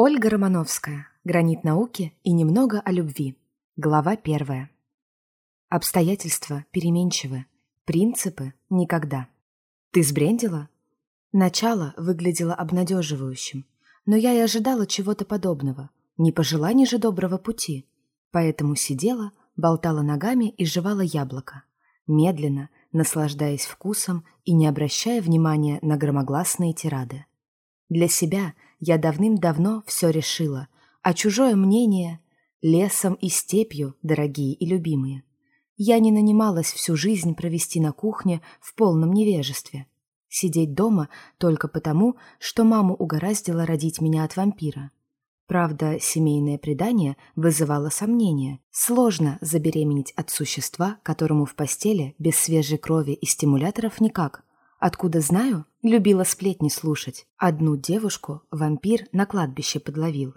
Ольга Романовская. Гранит науки и немного о любви. Глава первая. Обстоятельства переменчивы. Принципы – никогда. Ты сбрендила? Начало выглядело обнадеживающим, но я и ожидала чего-то подобного. Не пожеланий же доброго пути. Поэтому сидела, болтала ногами и жевала яблоко. Медленно, наслаждаясь вкусом и не обращая внимания на громогласные тирады. Для себя – я давным-давно все решила, а чужое мнение — лесом и степью, дорогие и любимые. Я не нанималась всю жизнь провести на кухне в полном невежестве. Сидеть дома только потому, что маму угораздило родить меня от вампира. Правда, семейное предание вызывало сомнения. Сложно забеременеть от существа, которому в постели без свежей крови и стимуляторов никак. Откуда знаю? Любила сплетни слушать. Одну девушку вампир на кладбище подловил.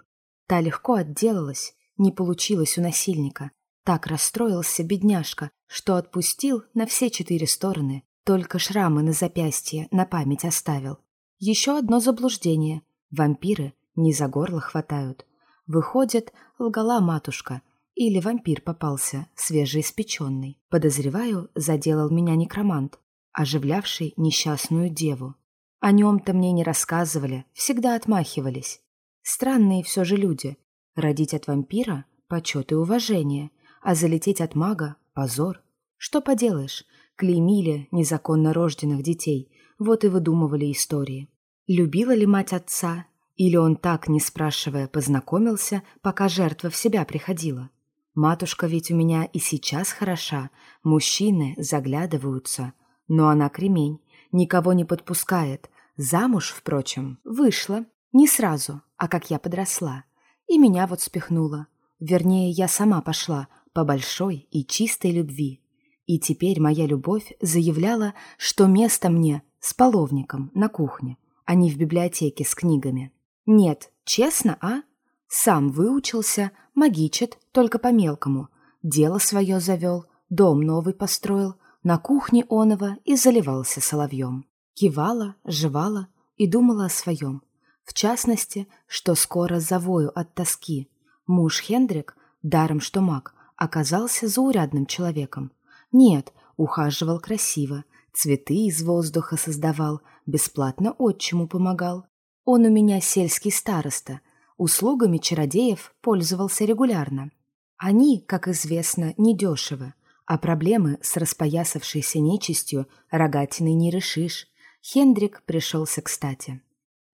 Та легко отделалась, не получилось у насильника. Так расстроился бедняжка, что отпустил на все четыре стороны, только шрамы на запястье на память оставил. Еще одно заблуждение. Вампиры не за горло хватают. Выходит, лгала матушка, или вампир попался, свежеиспеченный. Подозреваю, заделал меня некромант оживлявший несчастную деву. О нем-то мне не рассказывали, всегда отмахивались. Странные все же люди. Родить от вампира – почет и уважение, а залететь от мага – позор. Что поделаешь, клеймили незаконно рожденных детей, вот и выдумывали истории. Любила ли мать отца, или он так, не спрашивая, познакомился, пока жертва в себя приходила? Матушка ведь у меня и сейчас хороша, мужчины заглядываются – но она кремень, никого не подпускает. Замуж, впрочем, вышла. Не сразу, а как я подросла. И меня вот спихнула. Вернее, я сама пошла по большой и чистой любви. И теперь моя любовь заявляла, что место мне с половником на кухне, а не в библиотеке с книгами. Нет, честно, а? Сам выучился, магичит, только по-мелкому. Дело свое завел, дом новый построил, на кухне оного и заливался соловьем. Кивала, жевала и думала о своем. В частности, что скоро завою от тоски. Муж Хендрик, даром что маг, оказался заурядным человеком. Нет, ухаживал красиво, цветы из воздуха создавал, бесплатно отчиму помогал. Он у меня сельский староста, услугами чародеев пользовался регулярно. Они, как известно, недешевы, а проблемы с распоясавшейся нечистью рогатиной не решишь. Хендрик пришелся кстати.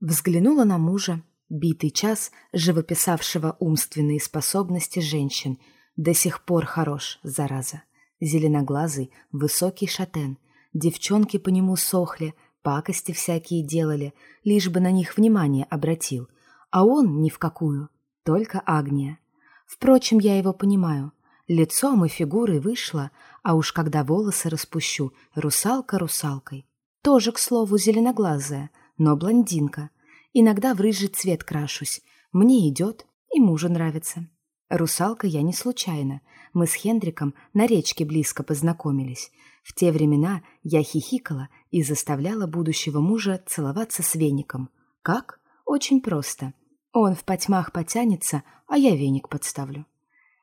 Взглянула на мужа, битый час живописавшего умственные способности женщин, до сих пор хорош, зараза. Зеленоглазый, высокий шатен. Девчонки по нему сохли, пакости всякие делали, лишь бы на них внимание обратил. А он ни в какую, только Агния. Впрочем, я его понимаю. Лицом и фигурой вышла, а уж когда волосы распущу, русалка русалкой. Тоже, к слову, зеленоглазая, но блондинка. Иногда в рыжий цвет крашусь. Мне идет, и мужу нравится. Русалка я не случайно. Мы с Хендриком на речке близко познакомились. В те времена я хихикала и заставляла будущего мужа целоваться с веником. Как? Очень просто. Он в потьмах потянется, а я веник подставлю.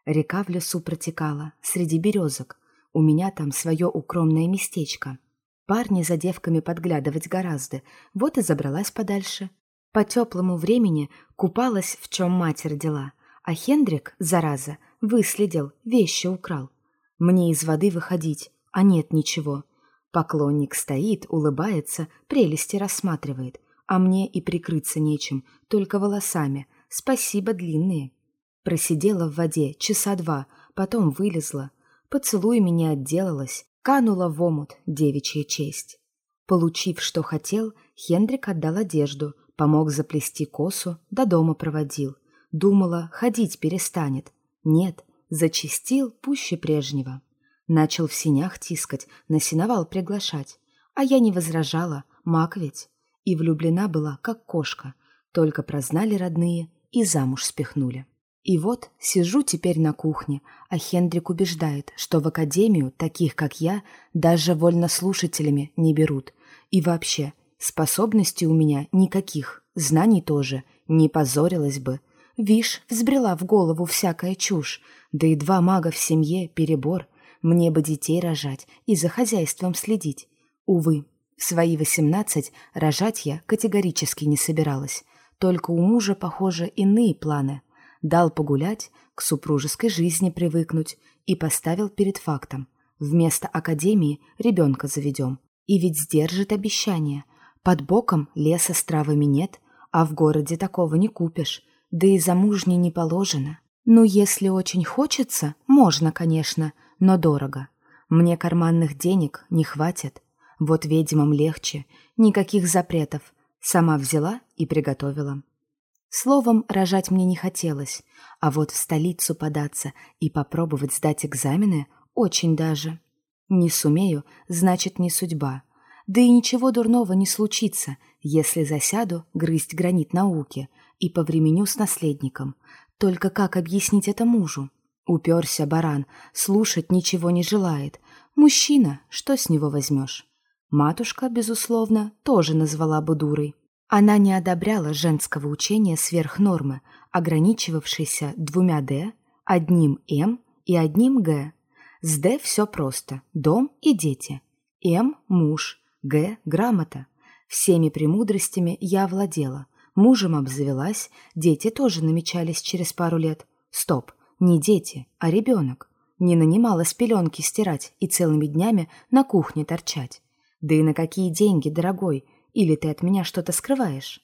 Река в лесу протекала, среди березок. У меня там свое укромное местечко. Парни за девками подглядывать гораздо, вот и забралась подальше. По теплому времени купалась, в чем мать родила, а Хендрик, зараза, выследил, вещи украл. Мне из воды выходить, а нет ничего. Поклонник стоит, улыбается, прелести рассматривает, а мне и прикрыться нечем, только волосами. Спасибо длинные. Просидела в воде часа два, потом вылезла. Поцелуями не отделалась, канула в омут девичья честь. Получив, что хотел, Хендрик отдал одежду, помог заплести косу, до дома проводил. Думала, ходить перестанет. Нет, зачистил пуще прежнего. Начал в синях тискать, на сеновал приглашать. А я не возражала, маг ведь. И влюблена была, как кошка. Только прознали родные и замуж спихнули. И вот сижу теперь на кухне, а Хендрик убеждает, что в академию таких, как я, даже вольнослушателями не берут. И вообще, способностей у меня никаких, знаний тоже, не позорилась бы. Вишь, взбрела в голову всякая чушь, да и два мага в семье — перебор. Мне бы детей рожать и за хозяйством следить. Увы, в свои восемнадцать рожать я категорически не собиралась. Только у мужа, похоже, иные планы. Дал погулять, к супружеской жизни привыкнуть и поставил перед фактом. Вместо академии ребенка заведем. И ведь сдержит обещание. Под боком леса с травами нет, а в городе такого не купишь, да и замужней не положено. Ну, если очень хочется, можно, конечно, но дорого. Мне карманных денег не хватит. Вот ведьмам легче, никаких запретов. Сама взяла и приготовила. Словом, рожать мне не хотелось, а вот в столицу податься и попробовать сдать экзамены очень даже. Не сумею, значит, не судьба. Да и ничего дурного не случится, если засяду грызть гранит науки и повременю с наследником. Только как объяснить это мужу? Уперся баран, слушать ничего не желает. Мужчина, что с него возьмешь? Матушка, безусловно, тоже назвала бы дурой. Она не одобряла женского учения сверх нормы, ограничивавшейся двумя «д», одним «м» и одним «г». С «д» все просто – дом и дети. «м» – муж, «г» – грамота. Всеми премудростями я владела. Мужем обзавелась, дети тоже намечались через пару лет. Стоп, не дети, а ребенок. Не нанимала с пеленки стирать и целыми днями на кухне торчать. Да и на какие деньги, дорогой? Или ты от меня что-то скрываешь?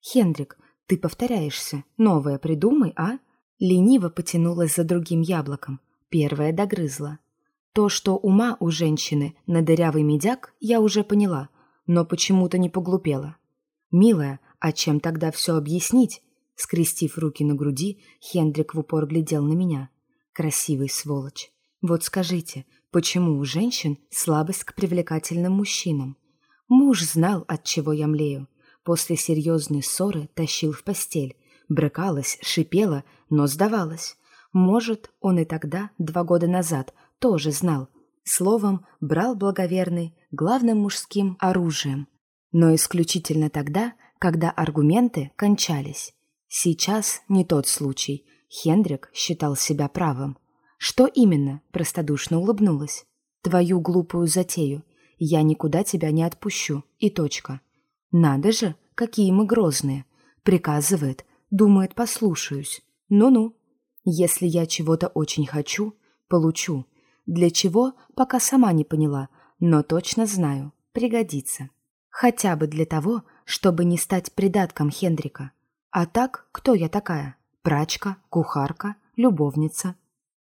Хендрик, ты повторяешься. Новое придумай, а? Лениво потянулась за другим яблоком. Первое догрызла. То, что ума у женщины на дырявый медяк, я уже поняла, но почему-то не поглупела. «Милая, а чем тогда все объяснить?» Скрестив руки на груди, Хендрик в упор глядел на меня. «Красивый сволочь. Вот скажите, почему у женщин слабость к привлекательным мужчинам? Муж знал, от чего я млею. После серьезной ссоры тащил в постель. Брыкалась, шипела, но сдавалась. Может, он и тогда, два года назад, тоже знал. Словом, брал благоверный главным мужским оружием. Но исключительно тогда, когда аргументы кончались. Сейчас не тот случай. Хендрик считал себя правым. Что именно? Простодушно улыбнулась. Твою глупую затею. Я никуда тебя не отпущу. И точка. Надо же, какие мы грозные. Приказывает, думает, послушаюсь. Ну-ну. Если я чего-то очень хочу, получу. Для чего, пока сама не поняла, но точно знаю, пригодится. Хотя бы для того, чтобы не стать придатком Хендрика. А так, кто я такая? Прачка, кухарка, любовница.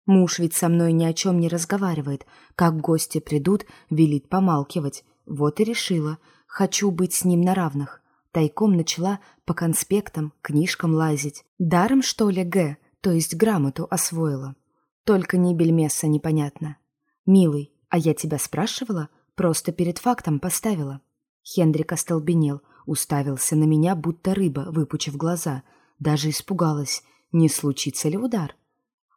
Муж ведь со мной ни о чем не разговаривает. Как гости придут, велит помалкивать. Вот и решила. Хочу быть с ним на равных. Тайком начала по конспектам, книжкам лазить. Даром, что ли, Г? то есть грамоту освоила. Только ни бельмеса непонятно. «Милый, а я тебя спрашивала? Просто перед фактом поставила». Хендрик остолбенел, уставился на меня, будто рыба, выпучив глаза. Даже испугалась, не случится ли удар.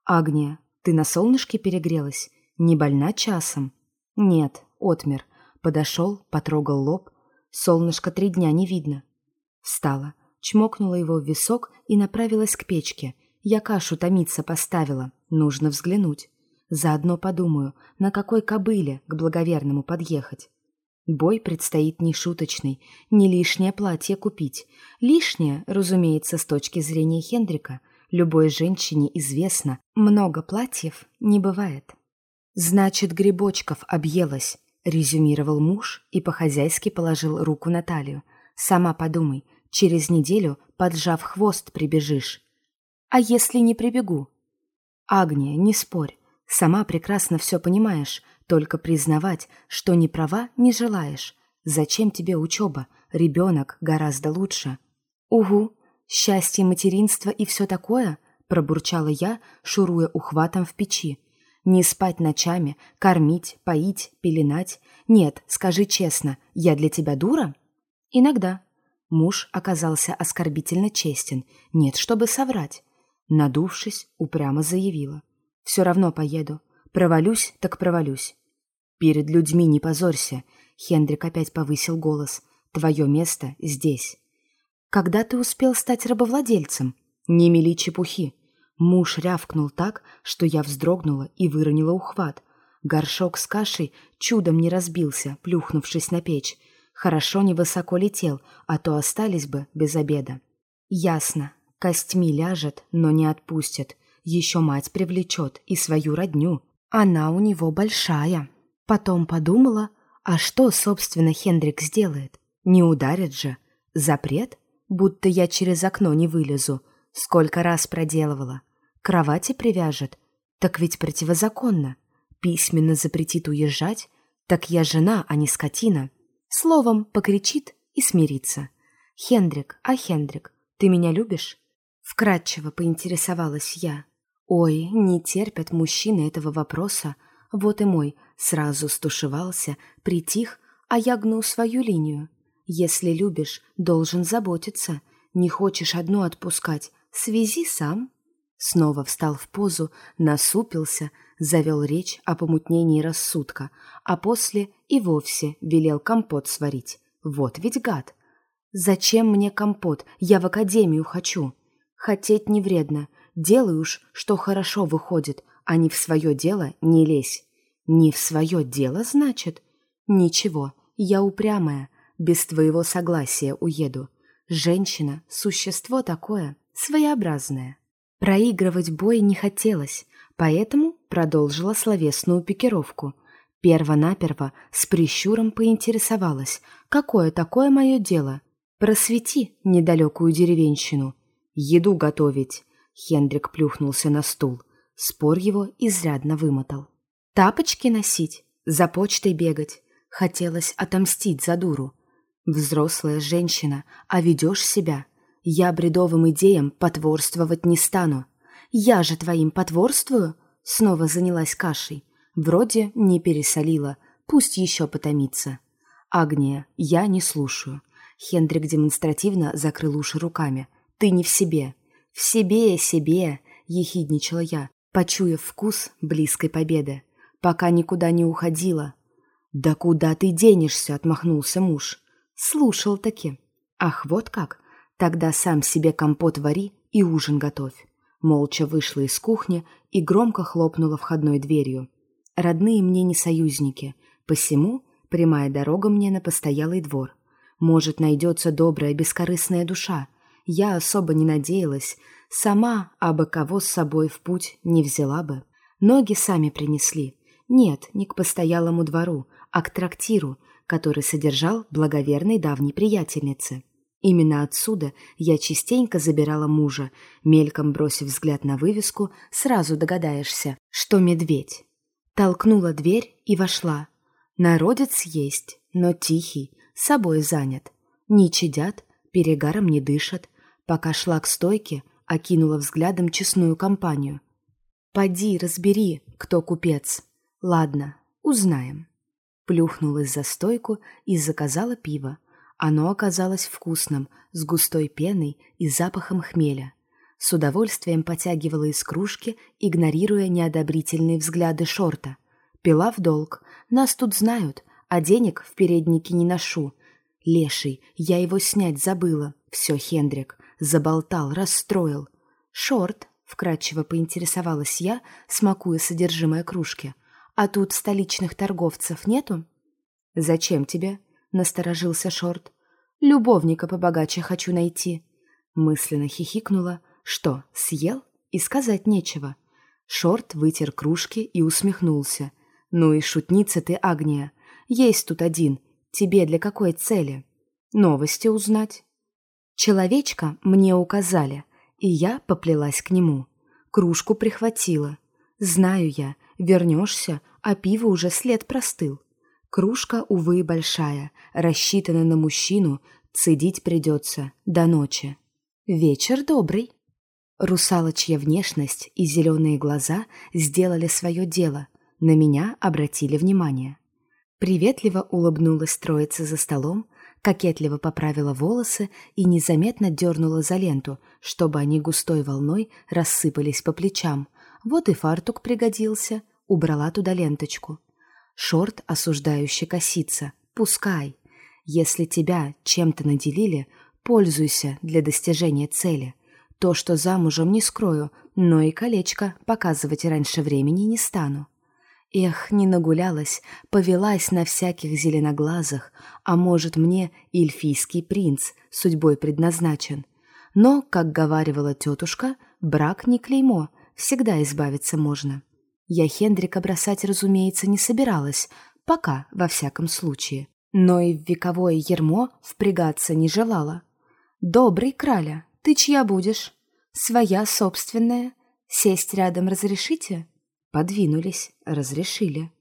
«Агния, ты на солнышке перегрелась? Не больна часом?» «Нет, отмер». Подошел, потрогал лоб. Солнышко три дня не видно. Встала, чмокнула его в висок и направилась к печке — я кашу томиться поставила, нужно взглянуть. Заодно подумаю, на какой кобыле к благоверному подъехать. Бой предстоит нешуточный, не лишнее платье купить. Лишнее, разумеется, с точки зрения Хендрика. Любой женщине известно, много платьев не бывает. «Значит, грибочков объелась», — резюмировал муж и по-хозяйски положил руку на талию. «Сама подумай, через неделю, поджав хвост, прибежишь. А если не прибегу? Агния, не спорь. Сама прекрасно все понимаешь, только признавать, что не права, не желаешь. Зачем тебе учеба? Ребенок гораздо лучше. Угу, счастье материнства и все такое, пробурчала я, шуруя ухватом в печи. Не спать ночами, кормить, поить, пеленать. Нет, скажи честно, я для тебя дура? Иногда. Муж оказался оскорбительно честен. Нет, чтобы соврать. Надувшись, упрямо заявила. «Все равно поеду. Провалюсь, так провалюсь». «Перед людьми не позорься», — Хендрик опять повысил голос. «Твое место здесь». Когда ты успел стать рабовладельцем? Не мели чепухи. Муж рявкнул так, что я вздрогнула и выронила ухват. Горшок с кашей чудом не разбился, плюхнувшись на печь. Хорошо невысоко летел, а то остались бы без обеда. Ясно. Костьми ляжет, но не отпустит. Еще мать привлечет и свою родню. Она у него большая. Потом подумала, а что, собственно, Хендрик сделает? Не ударит же. Запрет? Будто я через окно не вылезу. Сколько раз проделывала. Кровати привяжет. Так ведь противозаконно письменно запретит уезжать, так я жена, а не скотина. Словом, покричит и смирится. «Хендрик, а Хендрик, ты меня любишь?» Вкратчиво поинтересовалась я. «Ой, не терпят мужчины этого вопроса. Вот и мой сразу стушевался, притих, а я гну свою линию. Если любишь, должен заботиться. Не хочешь одну отпускать, связи сам». Снова встал в позу, насупился, завел речь о помутнении рассудка, а после и вовсе велел компот сварить. Вот ведь гад! Зачем мне компот? Я в академию хочу. Хотеть не вредно. Делай уж, что хорошо выходит, а не в свое дело не лезь. Не в свое дело, значит? Ничего, я упрямая, без твоего согласия уеду. Женщина — существо такое, своеобразное. Проигрывать бой не хотелось, поэтому продолжила словесную пикировку. Перво-наперво с прищуром поинтересовалась, какое такое мое дело. Просвети недалекую деревенщину. Еду готовить. Хендрик плюхнулся на стул. Спор его изрядно вымотал. Тапочки носить, за почтой бегать. Хотелось отомстить за дуру. Взрослая женщина, а ведешь себя — я бредовым идеям потворствовать не стану. Я же твоим потворствую? Снова занялась кашей. Вроде не пересолила, пусть еще потомится. Агния, я не слушаю. Хендрик демонстративно закрыл уши руками. Ты не в себе. В себе, себе, ехидничала я, почуяв вкус близкой победы. Пока никуда не уходила. Да куда ты денешься, отмахнулся муж. Слушал таки. Ах, вот как. Тогда сам себе компот вари и ужин готовь. Молча вышла из кухни и громко хлопнула входной дверью. Родные мне не союзники, посему прямая дорога мне на постоялый двор. Может, найдется добрая, бескорыстная душа. Я особо не надеялась, сама абы кого с собой в путь не взяла бы. Ноги сами принесли. Нет, не к постоялому двору, а к трактиру, который содержал благоверной давней приятельницы. Именно отсюда я частенько забирала мужа, мельком бросив взгляд на вывеску, сразу догадаешься, что медведь. Толкнула дверь и вошла. Народец есть, но тихий, собой занят. Не чадят, перегаром не дышат. Пока шла к стойке, окинула взглядом честную компанию. «Поди, разбери, кто купец. Ладно, узнаем». Плюхнулась за стойку и заказала пиво. Оно оказалось вкусным, с густой пеной и запахом хмеля. С удовольствием потягивала из кружки, игнорируя неодобрительные взгляды шорта. Пила в долг. Нас тут знают, а денег в переднике не ношу. Леший, я его снять забыла. Все, Хендрик. Заболтал, расстроил. Шорт, вкратчиво поинтересовалась я, смакуя содержимое кружки. А тут столичных торговцев нету? Зачем тебе? — насторожился Шорт. «Любовника побогаче хочу найти». Мысленно хихикнула. «Что, съел?» И сказать нечего. Шорт вытер кружки и усмехнулся. «Ну и шутница ты, Агния. Есть тут один. Тебе для какой цели?» «Новости узнать». Человечка мне указали, и я поплелась к нему. Кружку прихватила. Знаю я, вернешься, а пиво уже след простыл. Кружка, увы, большая, рассчитана на мужчину, цедить придется до ночи. Вечер добрый. Русалочья внешность и зеленые глаза сделали свое дело, на меня обратили внимание. Приветливо улыбнулась троица за столом, кокетливо поправила волосы и незаметно дернула за ленту, чтобы они густой волной рассыпались по плечам. Вот и фартук пригодился, убрала туда ленточку. Шорт осуждающе косится. Пускай. Если тебя чем-то наделили, Пользуйся для достижения цели. То, что замужем, не скрою, но и колечко показывать раньше времени не стану. Эх, не нагулялась, повелась на всяких зеленоглазах, а может, мне эльфийский принц судьбой предназначен. Но, как говаривала тетушка, брак не клеймо, всегда избавиться можно. Я Хендрика бросать, разумеется, не собиралась, пока, во всяком случае. Но и в вековое ермо впрягаться не желала. «Добрый краля, ты чья будешь? Своя собственная? Сесть рядом разрешите?» Подвинулись, разрешили.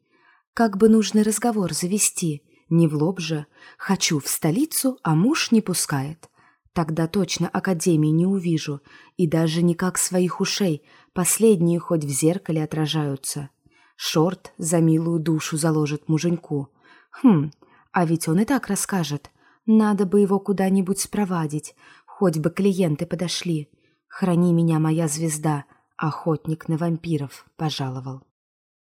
Как бы нужный разговор завести, не в лоб же. Хочу в столицу, а муж не пускает. Тогда точно академии не увижу, и даже никак своих ушей, последние хоть в зеркале отражаются. Шорт за милую душу заложит муженьку. Хм, а ведь он и так расскажет. Надо бы его куда-нибудь спровадить, хоть бы клиенты подошли. Храни меня, моя звезда, Охотник на вампиров пожаловал.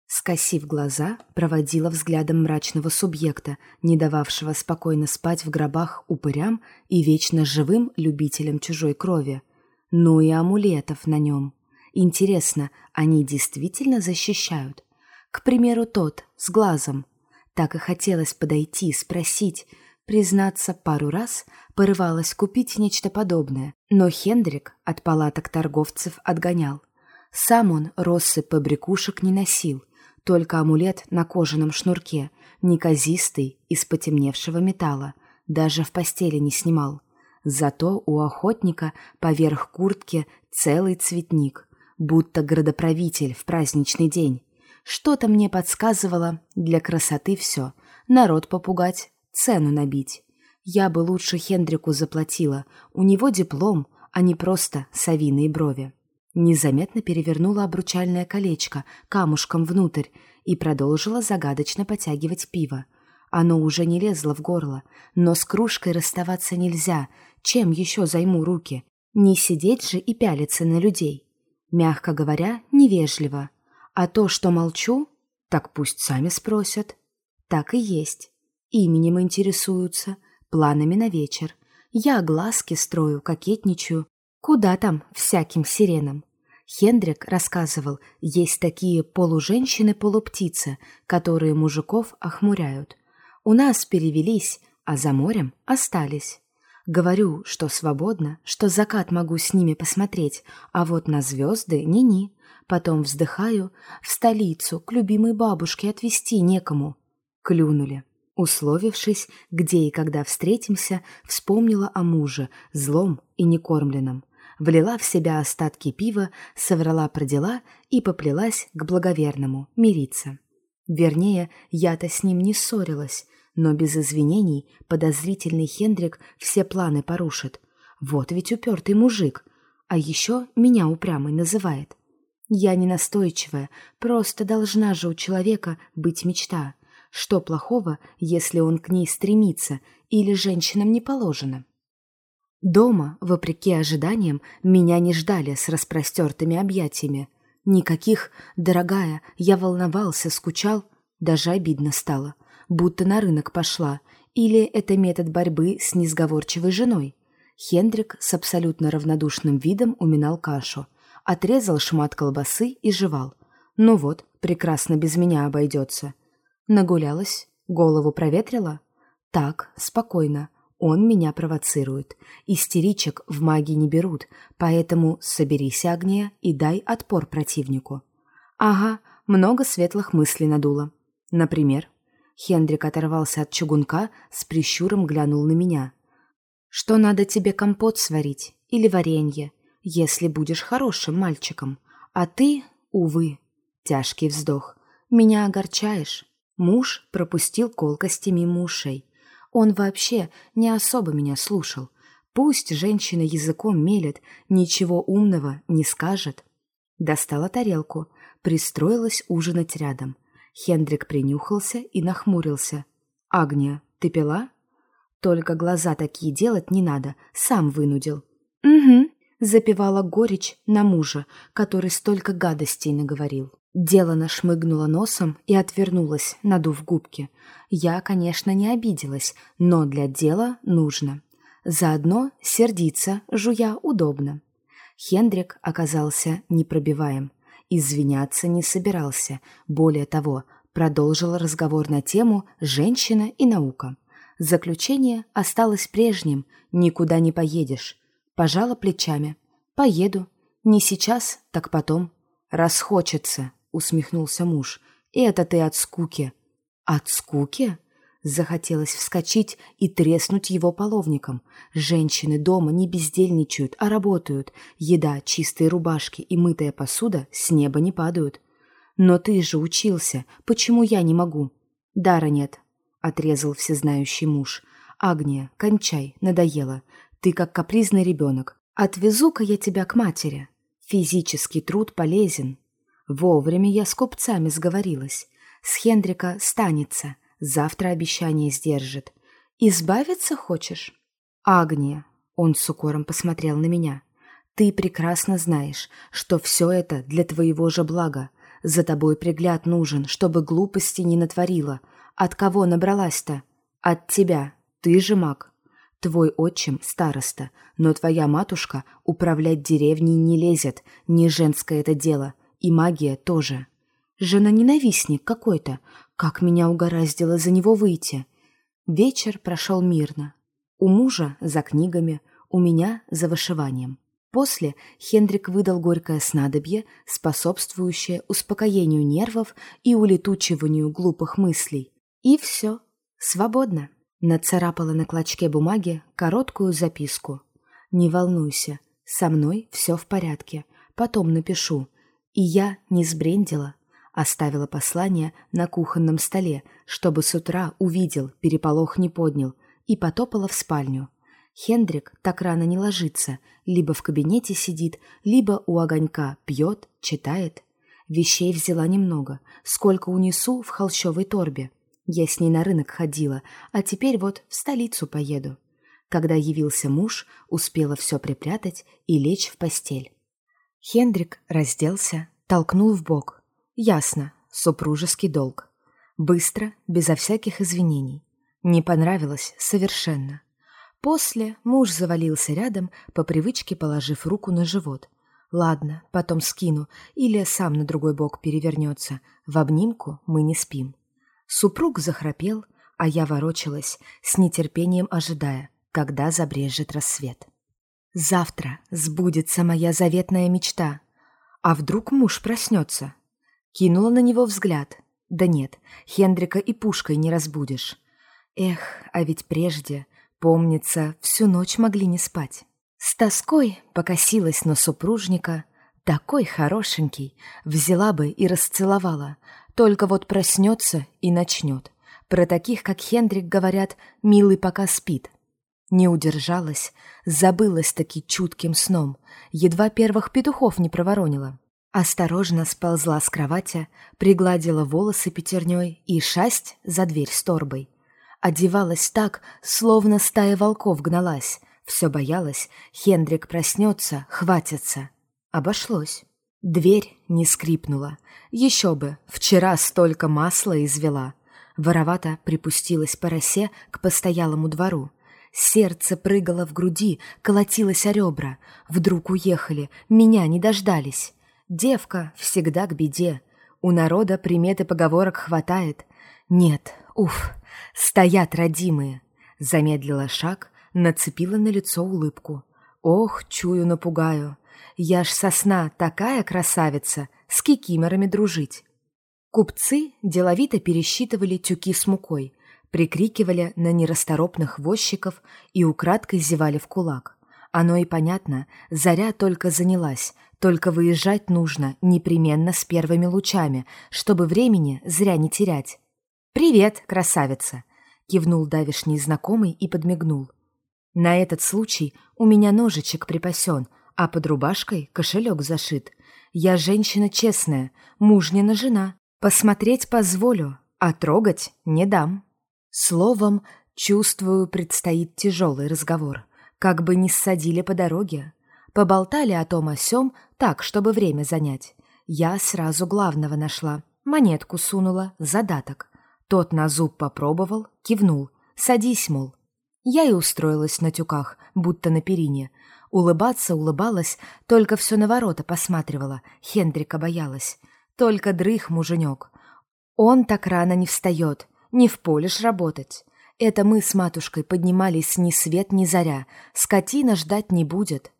Скосив глаза, проводила взглядом мрачного субъекта, не дававшего спокойно спать в гробах упырям и вечно живым любителям чужой крови. Ну и амулетов на нем. Интересно, они действительно защищают? К примеру, тот, с глазом. Так и хотелось подойти, спросить. Признаться, пару раз порывалась купить нечто подобное, но Хендрик от палаток торговцев отгонял. Сам он россыпь побрякушек не носил, только амулет на кожаном шнурке, неказистый, из потемневшего металла, даже в постели не снимал. Зато у охотника поверх куртки целый цветник, будто градоправитель в праздничный день. Что-то мне подсказывало, для красоты все, народ попугать, цену набить. Я бы лучше Хендрику заплатила, у него диплом, а не просто совиные брови. Незаметно перевернула обручальное колечко камушком внутрь и продолжила загадочно потягивать пиво. Оно уже не лезло в горло, но с кружкой расставаться нельзя. Чем еще займу руки? Не сидеть же и пялиться на людей. Мягко говоря, невежливо. А то, что молчу, так пусть сами спросят. Так и есть. Именем интересуются, планами на вечер. Я глазки строю, кокетничаю. Куда там всяким сиренам? Хендрик рассказывал, есть такие полуженщины-полуптицы, которые мужиков охмуряют. У нас перевелись, а за морем остались. Говорю, что свободно, что закат могу с ними посмотреть, а вот на звезды ни-ни. Потом вздыхаю, в столицу к любимой бабушке отвезти некому. Клюнули. Условившись, где и когда встретимся, вспомнила о муже, злом и некормленном влила в себя остатки пива, соврала про дела и поплелась к благоверному мириться. Вернее, я-то с ним не ссорилась, но без извинений подозрительный Хендрик все планы порушит. Вот ведь упертый мужик, а еще меня упрямый называет. Я не настойчивая, просто должна же у человека быть мечта. Что плохого, если он к ней стремится или женщинам не положено? Дома, вопреки ожиданиям, меня не ждали с распростертыми объятиями. Никаких «дорогая», я волновался, скучал, даже обидно стало, будто на рынок пошла, или это метод борьбы с несговорчивой женой. Хендрик с абсолютно равнодушным видом уминал кашу, отрезал шмат колбасы и жевал. Ну вот, прекрасно без меня обойдется. Нагулялась, голову проветрила? Так, спокойно, он меня провоцирует. Истеричек в магии не берут, поэтому соберись, Агния, и дай отпор противнику. Ага, много светлых мыслей надуло. Например, Хендрик оторвался от чугунка, с прищуром глянул на меня. Что надо тебе компот сварить или варенье, если будешь хорошим мальчиком. А ты, увы, тяжкий вздох, меня огорчаешь. Муж пропустил колкости мимо ушей. Он вообще не особо меня слушал. Пусть женщина языком мелет, ничего умного не скажет. Достала тарелку, пристроилась ужинать рядом. Хендрик принюхался и нахмурился. «Агния, ты пила?» «Только глаза такие делать не надо, сам вынудил». «Угу», — запивала горечь на мужа, который столько гадостей наговорил. Делана шмыгнула носом и отвернулась, надув губки. Я, конечно, не обиделась, но для дела нужно. Заодно сердиться, жуя, удобно. Хендрик оказался непробиваем. Извиняться не собирался. Более того, продолжил разговор на тему «Женщина и наука». Заключение осталось прежним «Никуда не поедешь». Пожала плечами. «Поеду. Не сейчас, так потом». «Расхочется», — усмехнулся муж. «И это ты от скуки». «От скуки?» Захотелось вскочить и треснуть его половником. Женщины дома не бездельничают, а работают. Еда, чистые рубашки и мытая посуда с неба не падают. «Но ты же учился. Почему я не могу?» «Дара нет», — отрезал всезнающий муж. «Агния, кончай, надоело. Ты как капризный ребенок. Отвезу-ка я тебя к матери. Физический труд полезен. Вовремя я с купцами сговорилась. С Хендрика станется. Завтра обещание сдержит. Избавиться хочешь? Агния, он с укором посмотрел на меня. Ты прекрасно знаешь, что все это для твоего же блага. За тобой пригляд нужен, чтобы глупости не натворила. От кого набралась-то? От тебя. Ты же маг. Твой отчим — староста, но твоя матушка управлять деревней не лезет, не женское это дело, и магия тоже. Жена-ненавистник какой-то, как меня угораздило за него выйти. Вечер прошел мирно. У мужа за книгами, у меня за вышиванием. После Хендрик выдал горькое снадобье, способствующее успокоению нервов и улетучиванию глупых мыслей. И все. Свободно. Нацарапала на клочке бумаги короткую записку. «Не волнуйся, со мной все в порядке, потом напишу. И я не сбрендила». Оставила послание на кухонном столе, чтобы с утра увидел, переполох не поднял, и потопала в спальню. Хендрик так рано не ложится, либо в кабинете сидит, либо у огонька пьет, читает. Вещей взяла немного, сколько унесу в холщовой торбе. Я с ней на рынок ходила, а теперь вот в столицу поеду. Когда явился муж, успела все припрятать и лечь в постель. Хендрик разделся, толкнул в бок. Ясно, супружеский долг. Быстро, безо всяких извинений. Не понравилось совершенно. После муж завалился рядом, по привычке положив руку на живот. Ладно, потом скину, или сам на другой бок перевернется. В обнимку мы не спим. Супруг захрапел, а я ворочалась, с нетерпением ожидая, когда забрежет рассвет. Завтра сбудется моя заветная мечта. А вдруг муж проснется? Кинула на него взгляд. Да нет, Хендрика и пушкой не разбудишь. Эх, а ведь прежде, помнится, всю ночь могли не спать. С тоской покосилась на супружника, такой хорошенький, взяла бы и расцеловала, только вот проснется и начнет. Про таких, как Хендрик, говорят, милый пока спит. Не удержалась, забылась таки чутким сном, едва первых петухов не проворонила. Осторожно сползла с кровати, пригладила волосы пятерней и шасть за дверь с торбой. Одевалась так, словно стая волков гналась. Все боялась, Хендрик проснется, хватится. Обошлось. Дверь не скрипнула. Еще бы, вчера столько масла извела. Воровато припустилась по росе к постоялому двору. Сердце прыгало в груди, колотилось о ребра. Вдруг уехали, меня не дождались. Девка всегда к беде. У народа приметы поговорок хватает. Нет, уф, стоят родимые. Замедлила шаг, нацепила на лицо улыбку. Ох, чую, напугаю. Я ж сосна такая красавица, с кикиморами дружить. Купцы деловито пересчитывали тюки с мукой, прикрикивали на нерасторопных возчиков и украдкой зевали в кулак. Оно и понятно, заря только занялась, только выезжать нужно непременно с первыми лучами, чтобы времени зря не терять. «Привет, красавица!» — кивнул давишний знакомый и подмигнул. «На этот случай у меня ножичек припасен, а под рубашкой кошелек зашит. Я женщина честная, мужнина жена. Посмотреть позволю, а трогать не дам. Словом, чувствую, предстоит тяжелый разговор. Как бы ни ссадили по дороге. Поболтали о том о сём, так, чтобы время занять. Я сразу главного нашла. Монетку сунула, задаток. Тот на зуб попробовал, кивнул. «Садись, мол». Я и устроилась на тюках, будто на перине. Улыбаться улыбалась, только все на ворота посматривала, Хендрика боялась. Только дрых муженек. Он так рано не встает, не в поле ж работать. Это мы с матушкой поднимались ни свет, ни заря, скотина ждать не будет.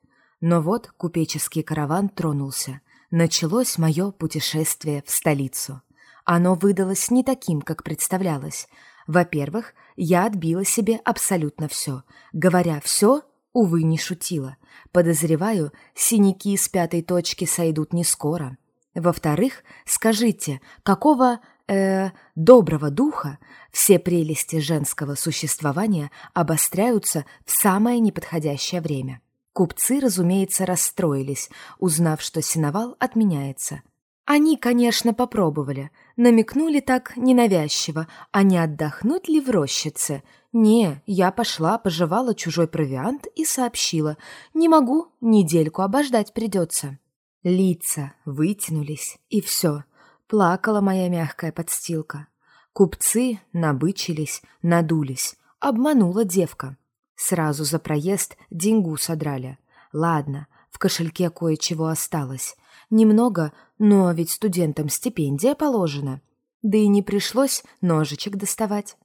Но вот купеческий караван тронулся. Началось мое путешествие в столицу. Оно выдалось не таким, как представлялось. Во-первых, я отбила себе абсолютно все. Говоря «все», увы, не шутила. Подозреваю, синяки с пятой точки сойдут не скоро. Во-вторых, скажите, какого э, доброго духа все прелести женского существования обостряются в самое неподходящее время? Купцы, разумеется, расстроились, узнав, что сеновал отменяется. Они, конечно, попробовали, намекнули так ненавязчиво, а не отдохнуть ли в рощице. Не, я пошла, пожевала чужой провиант и сообщила. Не могу, недельку обождать придется. Лица вытянулись, и все. Плакала моя мягкая подстилка. Купцы набычились, надулись. Обманула девка. Сразу за проезд деньгу содрали. Ладно, в кошельке кое-чего осталось. Немного, но ведь студентам стипендия положена. Да и не пришлось ножичек доставать.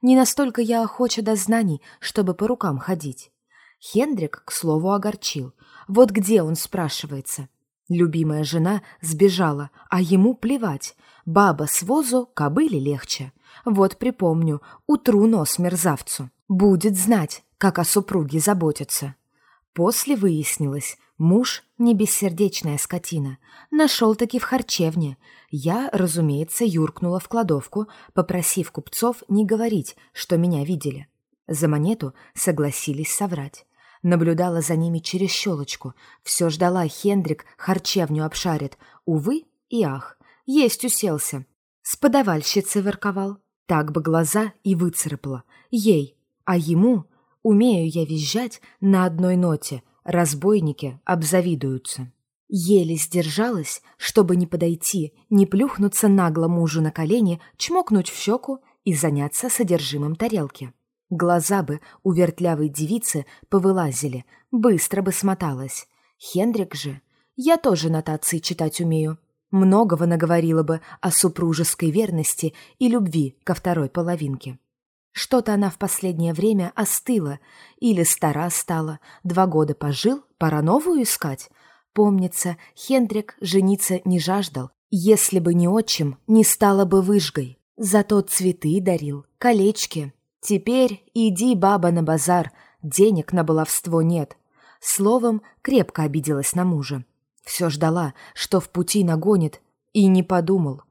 Не настолько я охоча до знаний, чтобы по рукам ходить. Хендрик, к слову, огорчил. Вот где он спрашивается? Любимая жена сбежала, а ему плевать. Баба с возу кобыле легче. Вот припомню, утру нос мерзавцу. Будет знать, как о супруге заботятся. После выяснилось, Муж не бессердечная скотина. Нашел-таки в харчевне. Я, разумеется, юркнула в кладовку, попросив купцов не говорить, что меня видели. За монету согласились соврать. Наблюдала за ними через щелочку. Все ждала, Хендрик харчевню обшарит. Увы и ах, есть уселся. С подавальщицей ворковал. Так бы глаза и выцарапала. Ей. А ему умею я визжать на одной ноте — разбойники обзавидуются. Еле сдержалась, чтобы не подойти, не плюхнуться нагло мужу на колени, чмокнуть в щеку и заняться содержимым тарелки. Глаза бы у вертлявой девицы повылазили, быстро бы смоталась. Хендрик же... Я тоже нотации читать умею. Многого наговорила бы о супружеской верности и любви ко второй половинке. Что-то она в последнее время остыла или стара стала. Два года пожил, пора новую искать. Помнится, Хендрик жениться не жаждал. Если бы не отчим, не стала бы выжгой. Зато цветы дарил, колечки. Теперь иди, баба, на базар, денег на баловство нет. Словом, крепко обиделась на мужа. Все ждала, что в пути нагонит, и не подумал.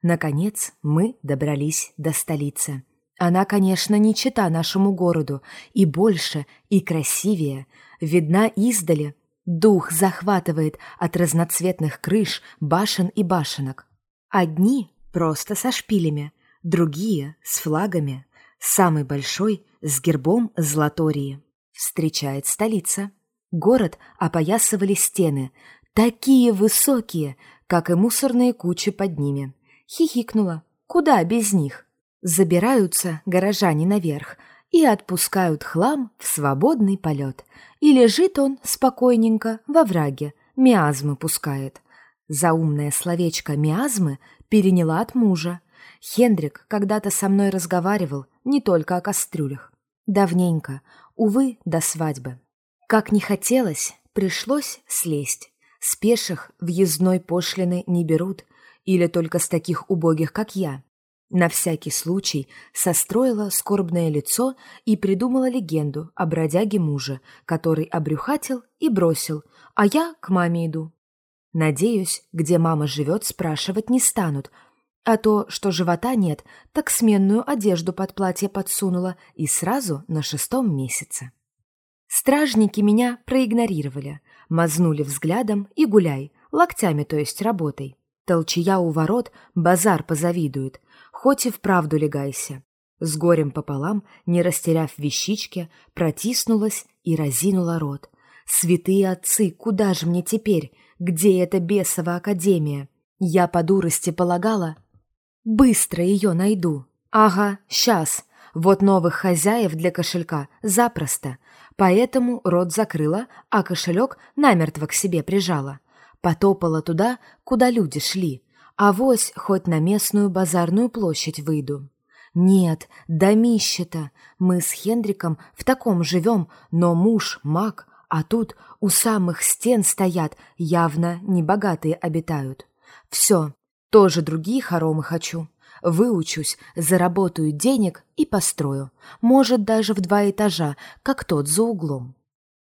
Наконец мы добрались до столицы. Она, конечно, не чита нашему городу, и больше, и красивее, видна издали. Дух захватывает от разноцветных крыш, башен и башенок. Одни просто со шпилями, другие с флагами, самый большой с гербом Златории. Встречает столица. Город опоясывали стены, такие высокие, как и мусорные кучи под ними. Хихикнула. Куда без них? Забираются горожане наверх и отпускают хлам в свободный полет. И лежит он спокойненько во враге, миазмы пускает. Заумное словечко «миазмы» переняла от мужа. Хендрик когда-то со мной разговаривал не только о кастрюлях. Давненько, увы, до свадьбы. Как не хотелось, пришлось слезть. С въездной пошлины не берут, или только с таких убогих, как я. На всякий случай состроила скорбное лицо и придумала легенду о бродяге мужа, который обрюхатил и бросил, а я к маме иду. Надеюсь, где мама живет, спрашивать не станут, а то, что живота нет, так сменную одежду под платье подсунула и сразу на шестом месяце. Стражники меня проигнорировали, мазнули взглядом и гуляй, локтями, то есть работой. Толчья у ворот базар позавидует, хоть и вправду легайся. С горем пополам, не растеряв вещички, протиснулась и разинула рот. «Святые отцы, куда же мне теперь? Где эта бесова академия?» Я по дурости полагала. «Быстро ее найду. Ага, сейчас. Вот новых хозяев для кошелька запросто. Поэтому рот закрыла, а кошелек намертво к себе прижала. Потопала туда, куда люди шли. А вось хоть на местную базарную площадь выйду. Нет, домище-то. Мы с Хендриком в таком живем, но муж маг, а тут у самых стен стоят, явно небогатые обитают. Все, тоже другие хоромы хочу. Выучусь, заработаю денег и построю. Может, даже в два этажа, как тот за углом.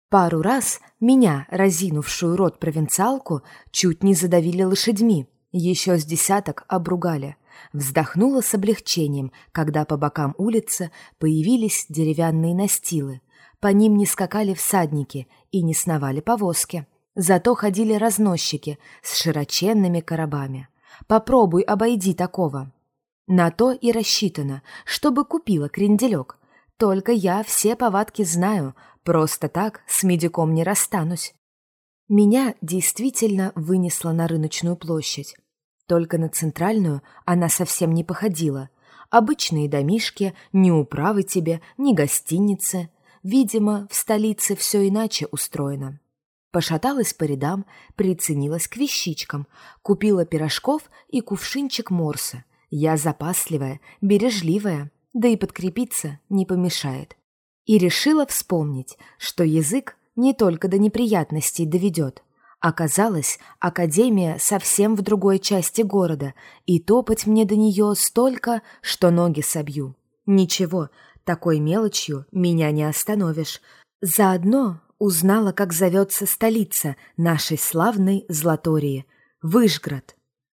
Пару раз меня, разинувшую рот провинциалку, чуть не задавили лошадьми. Еще с десяток обругали. Вздохнула с облегчением, когда по бокам улицы появились деревянные настилы. По ним не скакали всадники и не сновали повозки. Зато ходили разносчики с широченными коробами. Попробуй обойди такого. На то и рассчитано, чтобы купила кренделек. Только я все повадки знаю, просто так с медиком не расстанусь. Меня действительно вынесло на рыночную площадь. Только на центральную она совсем не походила. Обычные домишки, ни управы тебе, ни гостиницы. Видимо, в столице все иначе устроено. Пошаталась по рядам, приценилась к вещичкам, купила пирожков и кувшинчик морса — я запасливая, бережливая, да и подкрепиться не помешает. И решила вспомнить, что язык не только до неприятностей доведет. Оказалось, академия совсем в другой части города, и топать мне до нее столько, что ноги собью. Ничего, такой мелочью меня не остановишь. Заодно узнала, как зовется столица нашей славной Златории — Выжград.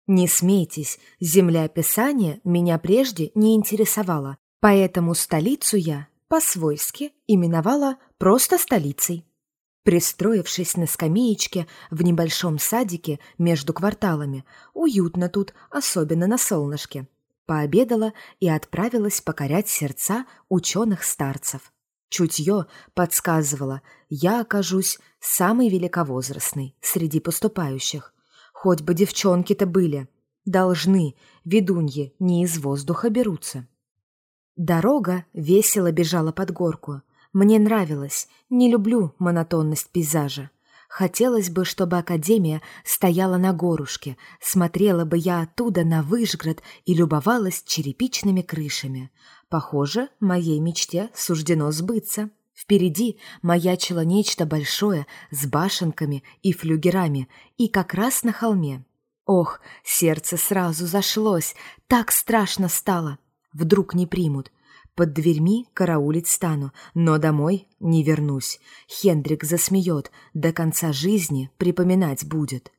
Не смейтесь, земля Писания меня прежде не интересовала, поэтому столицу я по-свойски именовала просто столицей. Пристроившись на скамеечке в небольшом садике между кварталами, уютно тут, особенно на солнышке, пообедала и отправилась покорять сердца ученых-старцев. Чутье подсказывало, я окажусь самой великовозрастной среди поступающих. Хоть бы девчонки-то были. Должны, ведуньи не из воздуха берутся. Дорога весело бежала под горку. Мне нравилось, не люблю монотонность пейзажа. Хотелось бы, чтобы Академия стояла на горушке, смотрела бы я оттуда на Выжград и любовалась черепичными крышами. Похоже, моей мечте суждено сбыться. Впереди маячило нечто большое с башенками и флюгерами, и как раз на холме. Ох, сердце сразу зашлось, так страшно стало. Вдруг не примут. Под дверьми караулить стану, но домой не вернусь. Хендрик засмеет, до конца жизни припоминать будет.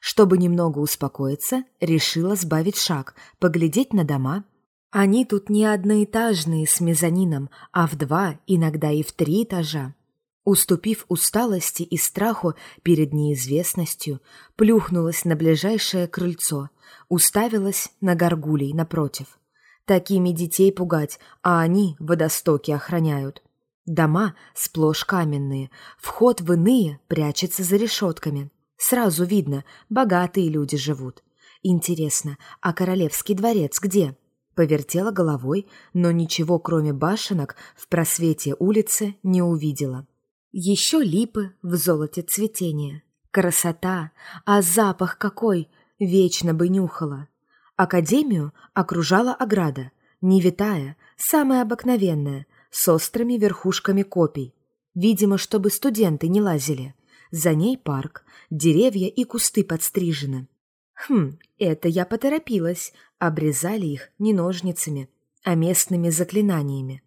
Чтобы немного успокоиться, решила сбавить шаг, поглядеть на дома, они тут не одноэтажные с мезонином, а в два, иногда и в три этажа. Уступив усталости и страху перед неизвестностью, плюхнулась на ближайшее крыльцо, уставилась на горгулей напротив. Такими детей пугать, а они водостоки охраняют. Дома сплошь каменные, вход в иные прячется за решетками. Сразу видно, богатые люди живут. Интересно, а королевский дворец где? Повертела головой, но ничего, кроме башенок, в просвете улицы не увидела. Еще липы в золоте цветения. Красота, а запах какой! Вечно бы нюхала. Академию окружала ограда, не витая, самая обыкновенная, с острыми верхушками копий. Видимо, чтобы студенты не лазили. За ней парк, деревья и кусты подстрижены. Хм, это я поторопилась. Обрезали их не ножницами, а местными заклинаниями.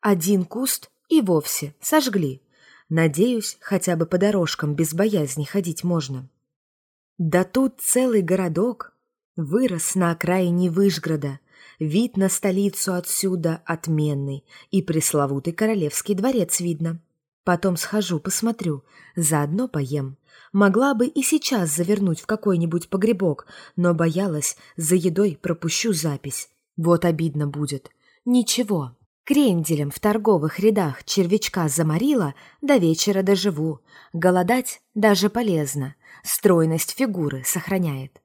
Один куст и вовсе сожгли. Надеюсь, хотя бы по дорожкам без боязни ходить можно. Да тут целый городок. Вырос на окраине Выжграда. Вид на столицу отсюда отменный, и пресловутый королевский дворец видно. Потом схожу, посмотрю, заодно поем. Могла бы и сейчас завернуть в какой-нибудь погребок, но боялась, за едой пропущу запись. Вот обидно будет. Ничего, кренделем в торговых рядах червячка заморила, до вечера доживу. Голодать даже полезно, стройность фигуры сохраняет.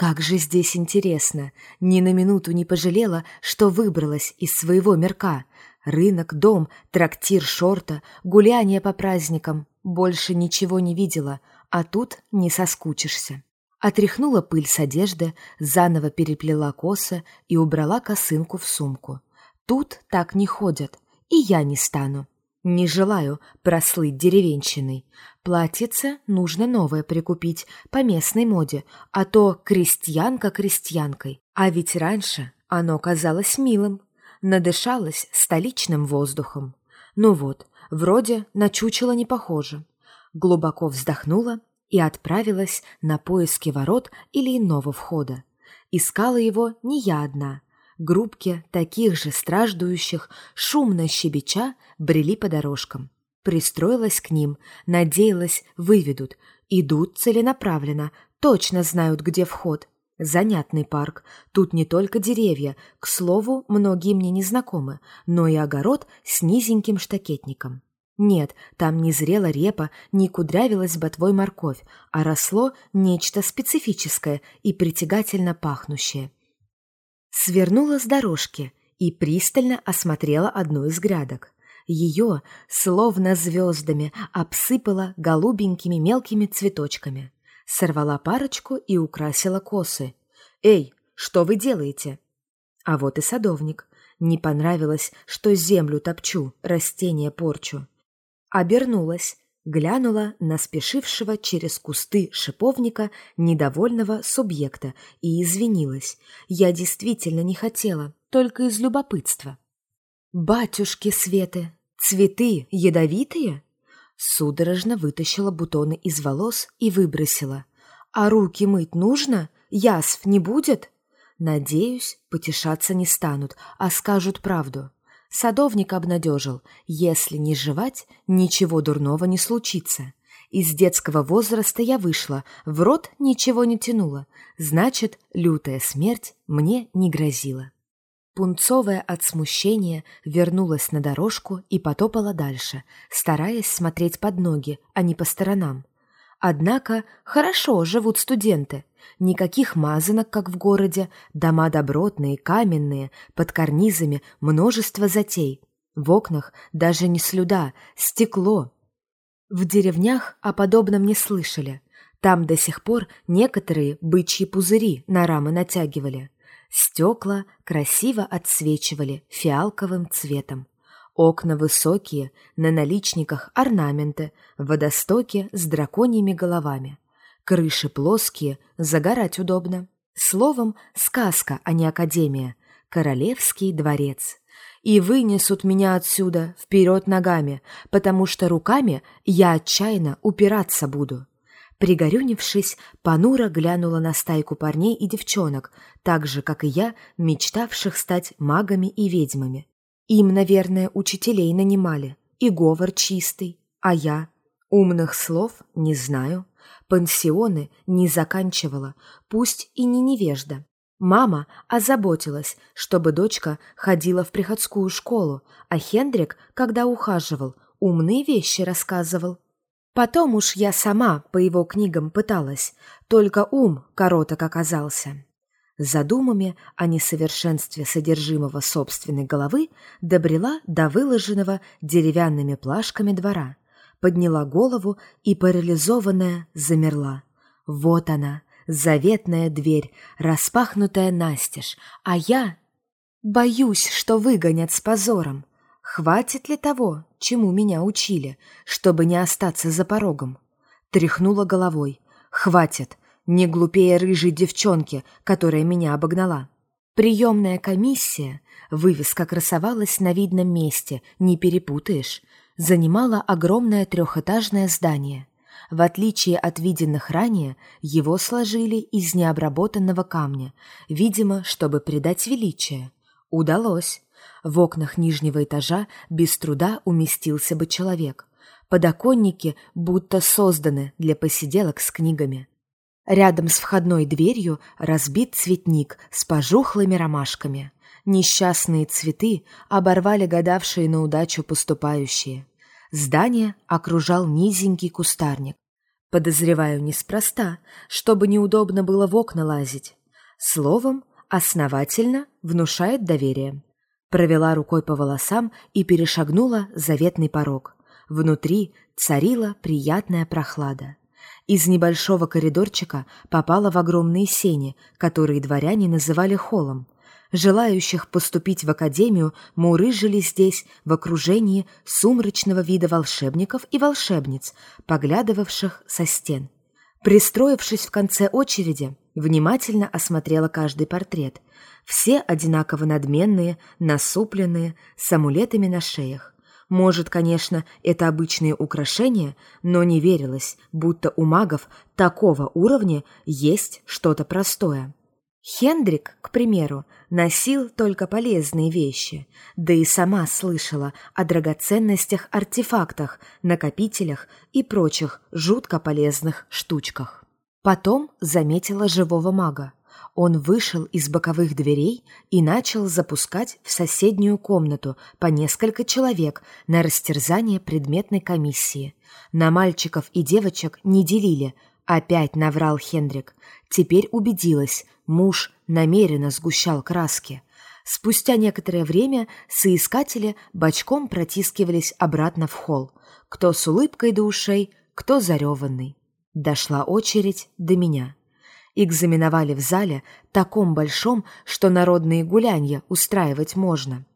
Как же здесь интересно! Ни на минуту не пожалела, что выбралась из своего мирка. Рынок, дом, трактир шорта, гуляние по праздникам. Больше ничего не видела, а тут не соскучишься. Отряхнула пыль с одежды, заново переплела косы и убрала косынку в сумку. Тут так не ходят, и я не стану. Не желаю прослыть деревенщиной. Платьице нужно новое прикупить по местной моде, а то крестьянка крестьянкой. А ведь раньше оно казалось милым, надышалось столичным воздухом. Ну вот, вроде на чучело не похоже. Глубоко вздохнула и отправилась на поиски ворот или иного входа. Искала его не я одна — Группки таких же страждующих, шумно щебеча, брели по дорожкам. Пристроилась к ним, надеялась, выведут. Идут целенаправленно, точно знают, где вход. Занятный парк. Тут не только деревья, к слову, многие мне не знакомы, но и огород с низеньким штакетником. Нет, там не зрела репа, не кудрявилась ботвой морковь, а росло нечто специфическое и притягательно пахнущее. Свернула с дорожки и пристально осмотрела одну из грядок. Ее, словно звездами, обсыпала голубенькими мелкими цветочками. Сорвала парочку и украсила косы. «Эй, что вы делаете?» А вот и садовник. Не понравилось, что землю топчу, растения порчу. Обернулась, глянула на спешившего через кусты шиповника недовольного субъекта и извинилась. Я действительно не хотела, только из любопытства. «Батюшки Светы, цветы ядовитые?» Судорожно вытащила бутоны из волос и выбросила. «А руки мыть нужно? Язв не будет?» Надеюсь, потешаться не станут, а скажут правду. Садовник обнадежил, если не жевать, ничего дурного не случится. Из детского возраста я вышла, в рот ничего не тянула, значит, лютая смерть мне не грозила. Пунцовая от смущения вернулась на дорожку и потопала дальше, стараясь смотреть под ноги, а не по сторонам. Однако хорошо живут студенты. Никаких мазанок, как в городе, дома добротные, каменные, под карнизами множество затей. В окнах даже не слюда, стекло. В деревнях о подобном не слышали. Там до сих пор некоторые бычьи пузыри на рамы натягивали. Стекла красиво отсвечивали фиалковым цветом. Окна высокие, на наличниках орнаменты, водостоки с драконьими головами. Крыши плоские, загорать удобно. Словом, сказка, а не академия. Королевский дворец. И вынесут меня отсюда вперед ногами, потому что руками я отчаянно упираться буду. Пригорюнившись, понуро глянула на стайку парней и девчонок, так же, как и я, мечтавших стать магами и ведьмами. Им, наверное, учителей нанимали, и говор чистый, а я умных слов не знаю, пансионы не заканчивала, пусть и не невежда. Мама озаботилась, чтобы дочка ходила в приходскую школу, а Хендрик, когда ухаживал, умные вещи рассказывал. Потом уж я сама по его книгам пыталась, только ум короток оказался. За думами о несовершенстве содержимого собственной головы добрела до выложенного деревянными плашками двора, подняла голову и, парализованная, замерла. Вот она, заветная дверь, распахнутая настежь, а я боюсь, что выгонят с позором. Хватит ли того, чему меня учили, чтобы не остаться за порогом? Тряхнула головой. Хватит, не глупее рыжей девчонки, которая меня обогнала. Приемная комиссия, вывеска красовалась на видном месте, не перепутаешь, занимала огромное трехэтажное здание. В отличие от виденных ранее, его сложили из необработанного камня, видимо, чтобы придать величие. Удалось. В окнах нижнего этажа без труда уместился бы человек. Подоконники будто созданы для посиделок с книгами. Рядом с входной дверью разбит цветник с пожухлыми ромашками. Несчастные цветы оборвали гадавшие на удачу поступающие. Здание окружал низенький кустарник. Подозреваю неспроста, чтобы неудобно было в окна лазить. Словом, основательно внушает доверие. Провела рукой по волосам и перешагнула заветный порог. Внутри царила приятная прохлада. Из небольшого коридорчика попала в огромные сени, которые дворяне называли холлом. Желающих поступить в академию мурыжили здесь в окружении сумрачного вида волшебников и волшебниц, поглядывавших со стен. Пристроившись в конце очереди, внимательно осмотрела каждый портрет. Все одинаково надменные, насупленные, с амулетами на шеях. Может, конечно, это обычные украшения, но не верилось, будто у магов такого уровня есть что-то простое. Хендрик, к примеру, носил только полезные вещи, да и сама слышала о драгоценностях-артефактах, накопителях и прочих жутко полезных штучках. Потом заметила живого мага. Он вышел из боковых дверей и начал запускать в соседнюю комнату по несколько человек на растерзание предметной комиссии. На мальчиков и девочек не делили. Опять наврал Хендрик. Теперь убедилась, муж намеренно сгущал краски. Спустя некоторое время соискатели бочком протискивались обратно в холл. Кто с улыбкой до ушей, кто зареванный. Дошла очередь до меня. Экзаменовали в зале, таком большом, что народные гулянья устраивать можно.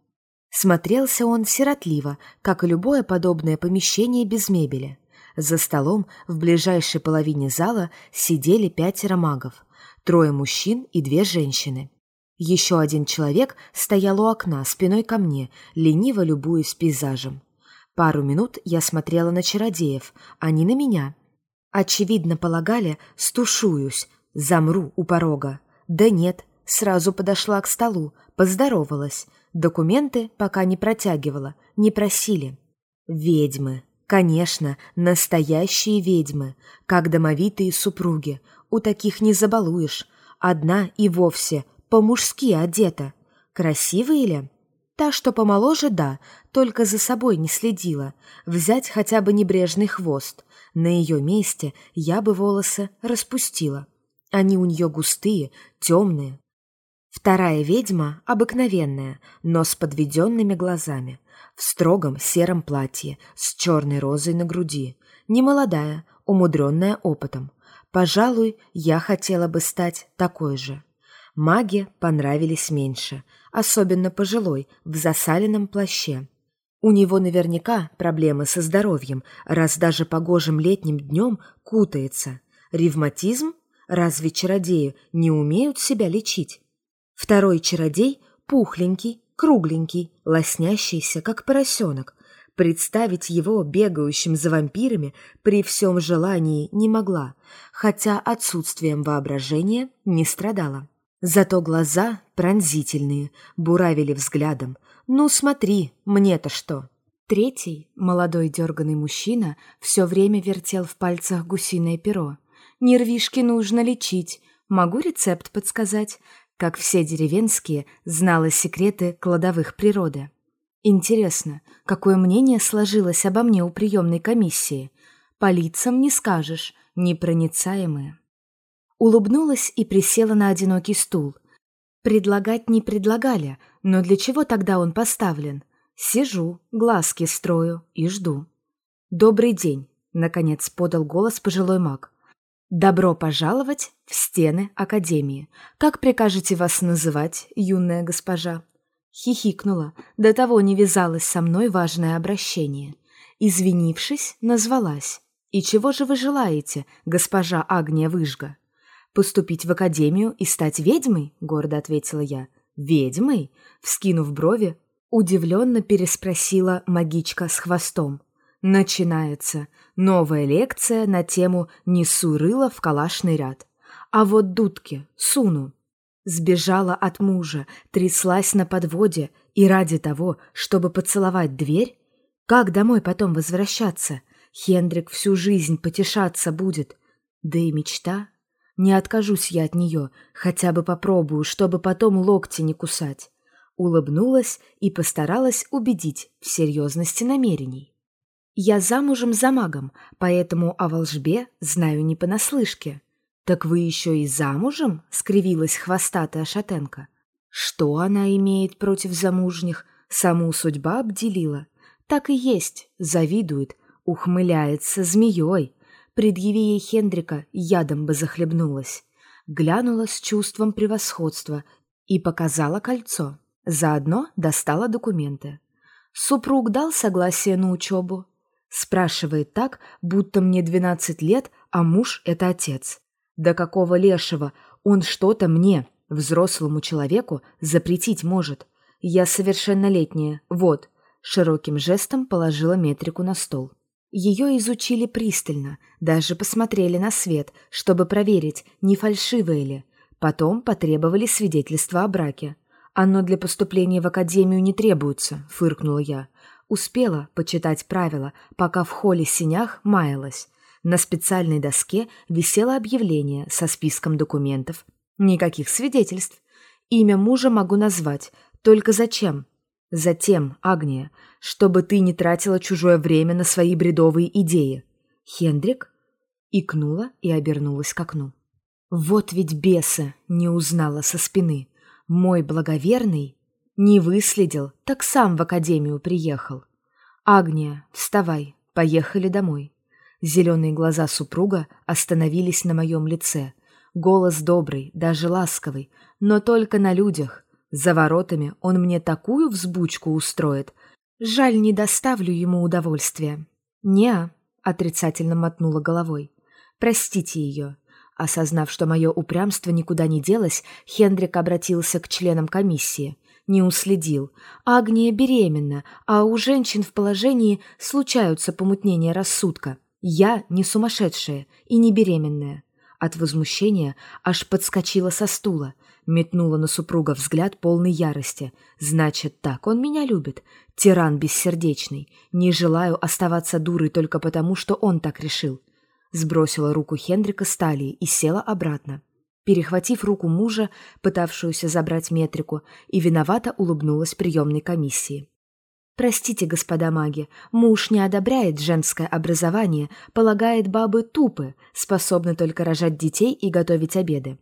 Смотрелся он сиротливо, как и любое подобное помещение без мебели. За столом в ближайшей половине зала сидели пятеро магов, трое мужчин и две женщины. Еще один человек стоял у окна, спиной ко мне, лениво любуясь пейзажем. Пару минут я смотрела на чародеев, они на меня. Очевидно, полагали, стушуюсь, Замру у порога. Да нет, сразу подошла к столу, поздоровалась. Документы пока не протягивала, не просили. Ведьмы. Конечно, настоящие ведьмы, как домовитые супруги. У таких не забалуешь. Одна и вовсе по-мужски одета. Красивые ли? Та, что помоложе, да, только за собой не следила. Взять хотя бы небрежный хвост. На ее месте я бы волосы распустила. Они у нее густые, темные. Вторая ведьма обыкновенная, но с подведенными глазами, в строгом сером платье, с черной розой на груди, немолодая, умудренная опытом. Пожалуй, я хотела бы стать такой же. Маги понравились меньше, особенно пожилой, в засаленном плаще. У него наверняка проблемы со здоровьем, раз даже погожим летним днем кутается. Ревматизм Разве чародеи не умеют себя лечить? Второй чародей пухленький, кругленький, лоснящийся, как поросенок. Представить его бегающим за вампирами при всем желании не могла, хотя отсутствием воображения не страдала. Зато глаза пронзительные, буравили взглядом. «Ну смотри, мне-то что!» Третий, молодой дерганный мужчина, все время вертел в пальцах гусиное перо. Нервишки нужно лечить. Могу рецепт подсказать? Как все деревенские, знала секреты кладовых природы. Интересно, какое мнение сложилось обо мне у приемной комиссии? По лицам не скажешь, непроницаемые. Улыбнулась и присела на одинокий стул. Предлагать не предлагали, но для чего тогда он поставлен? Сижу, глазки строю и жду. «Добрый день», — наконец подал голос пожилой маг. «Добро пожаловать в стены Академии. Как прикажете вас называть, юная госпожа?» Хихикнула, до того не вязалось со мной важное обращение. Извинившись, назвалась. «И чего же вы желаете, госпожа Агния Выжга?» «Поступить в Академию и стать ведьмой?» — гордо ответила я. «Ведьмой?» — вскинув брови, удивленно переспросила магичка с хвостом. Начинается новая лекция на тему «Несу рыло в калашный ряд». А вот дудки, суну. Сбежала от мужа, тряслась на подводе, и ради того, чтобы поцеловать дверь? Как домой потом возвращаться? Хендрик всю жизнь потешаться будет. Да и мечта. Не откажусь я от нее, хотя бы попробую, чтобы потом локти не кусать. Улыбнулась и постаралась убедить в серьезности намерений. Я замужем за магом, поэтому о волжбе знаю не понаслышке. Так вы еще и замужем? скривилась хвостатая шатенка. Что она имеет против замужних? Саму судьба обделила. Так и есть, завидует, ухмыляется змеей. Предъяви ей Хендрика, ядом бы захлебнулась. Глянула с чувством превосходства и показала кольцо. Заодно достала документы. Супруг дал согласие на учебу. Спрашивает так, будто мне двенадцать лет, а муж — это отец. Да какого лешего, он что-то мне, взрослому человеку, запретить может. Я совершеннолетняя, вот. Широким жестом положила метрику на стол. Ее изучили пристально, даже посмотрели на свет, чтобы проверить, не фальшивое ли. Потом потребовали свидетельства о браке. «Оно для поступления в академию не требуется», — фыркнула я. Успела почитать правила, пока в холле синях маялась. На специальной доске висело объявление со списком документов. Никаких свидетельств. Имя мужа могу назвать. Только зачем? Затем, Агния, чтобы ты не тратила чужое время на свои бредовые идеи. Хендрик? Икнула и обернулась к окну. Вот ведь беса не узнала со спины. Мой благоверный не выследил, так сам в академию приехал. Агния, вставай, поехали домой. Зеленые глаза супруга остановились на моем лице. Голос добрый, даже ласковый, но только на людях. За воротами он мне такую взбучку устроит. Жаль, не доставлю ему удовольствия. «Не-а», отрицательно мотнула головой. «Простите ее. Осознав, что мое упрямство никуда не делось, Хендрик обратился к членам комиссии. Не уследил. Агния беременна, а у женщин в положении случаются помутнения рассудка. Я не сумасшедшая и не беременная. От возмущения аж подскочила со стула, метнула на супруга взгляд полной ярости. Значит, так он меня любит. Тиран бессердечный. Не желаю оставаться дурой только потому, что он так решил. Сбросила руку Хендрика с талии и села обратно. Перехватив руку мужа, пытавшуюся забрать метрику, и виновато улыбнулась приемной комиссии. «Простите, господа маги, муж не одобряет женское образование, полагает бабы тупы, способны только рожать детей и готовить обеды.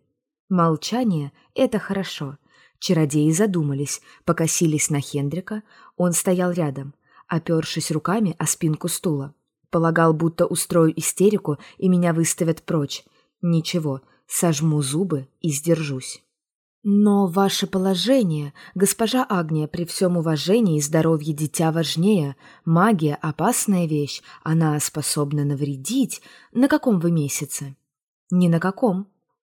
Молчание — это хорошо». Чародеи задумались, покосились на Хендрика, он стоял рядом, опершись руками о спинку стула. Полагал, будто устрою истерику и меня выставят прочь. Ничего, сожму зубы и сдержусь. Но ваше положение, госпожа Агния, при всем уважении здоровье дитя важнее. Магия — опасная вещь, она способна навредить. На каком вы месяце? Ни на каком.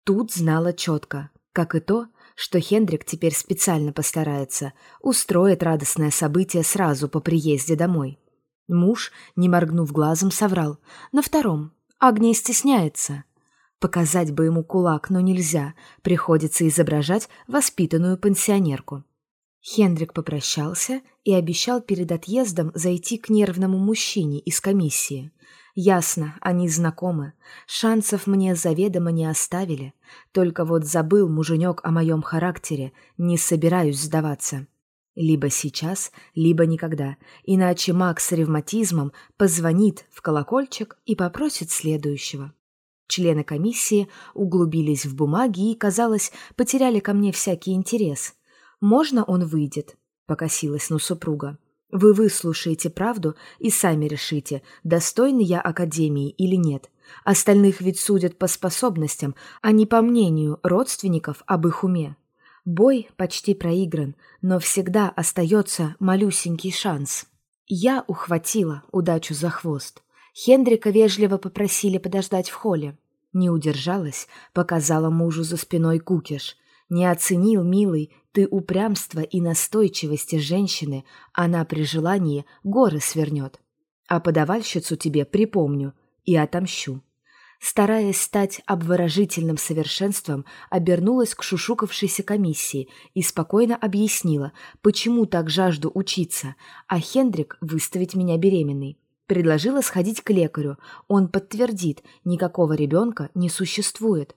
Тут знала четко, как и то, что Хендрик теперь специально постарается, устроит радостное событие сразу по приезде домой. Муж, не моргнув глазом, соврал. На втором. Агния стесняется. Показать бы ему кулак, но нельзя. Приходится изображать воспитанную пансионерку. Хендрик попрощался и обещал перед отъездом зайти к нервному мужчине из комиссии. Ясно, они знакомы. Шансов мне заведомо не оставили. Только вот забыл муженек о моем характере. Не собираюсь сдаваться. Либо сейчас, либо никогда, иначе маг с ревматизмом позвонит в колокольчик и попросит следующего. Члены комиссии углубились в бумаги и, казалось, потеряли ко мне всякий интерес. «Можно он выйдет?» — покосилась на супруга. «Вы выслушаете правду и сами решите, достойна я Академии или нет. Остальных ведь судят по способностям, а не по мнению родственников об их уме. Бой почти проигран, но всегда остается малюсенький шанс. Я ухватила удачу за хвост. Хендрика вежливо попросили подождать в холле. Не удержалась, показала мужу за спиной кукиш. Не оценил, милый, ты упрямство и настойчивости женщины, она при желании горы свернет. А подавальщицу тебе припомню и отомщу стараясь стать обворожительным совершенством, обернулась к шушукавшейся комиссии и спокойно объяснила, почему так жажду учиться, а Хендрик выставить меня беременной. Предложила сходить к лекарю, он подтвердит, никакого ребенка не существует.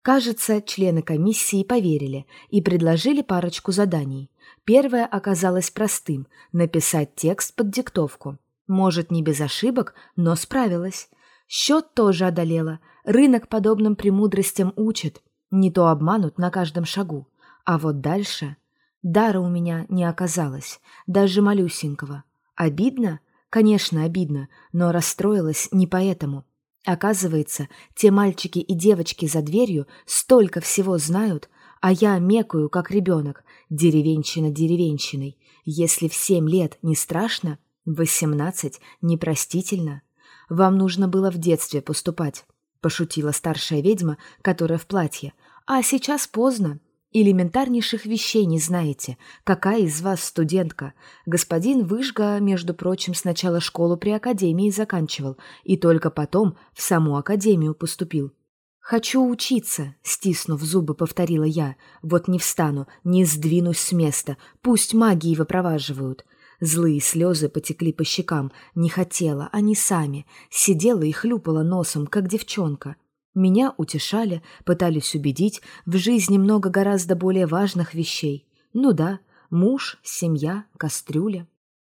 Кажется, члены комиссии поверили и предложили парочку заданий. Первое оказалось простым – написать текст под диктовку. Может, не без ошибок, но справилась. Счет тоже одолела. Рынок подобным премудростям учит. Не то обманут на каждом шагу. А вот дальше... Дара у меня не оказалось, даже малюсенького. Обидно? Конечно, обидно, но расстроилась не поэтому. Оказывается, те мальчики и девочки за дверью столько всего знают, а я мекаю, как ребенок, деревенщина деревенщиной. Если в семь лет не страшно, восемнадцать непростительно. Вам нужно было в детстве поступать, пошутила старшая ведьма, которая в платье. А сейчас поздно. Элементарнейших вещей не знаете. Какая из вас студентка? Господин Выжга, между прочим, сначала школу при академии заканчивал и только потом в саму академию поступил. «Хочу учиться», — стиснув зубы, повторила я. «Вот не встану, не сдвинусь с места. Пусть магии выпроваживают». Злые слезы потекли по щекам. Не хотела, они сами. Сидела и хлюпала носом, как девчонка. Меня утешали, пытались убедить, в жизни много гораздо более важных вещей. Ну да, муж, семья, кастрюля.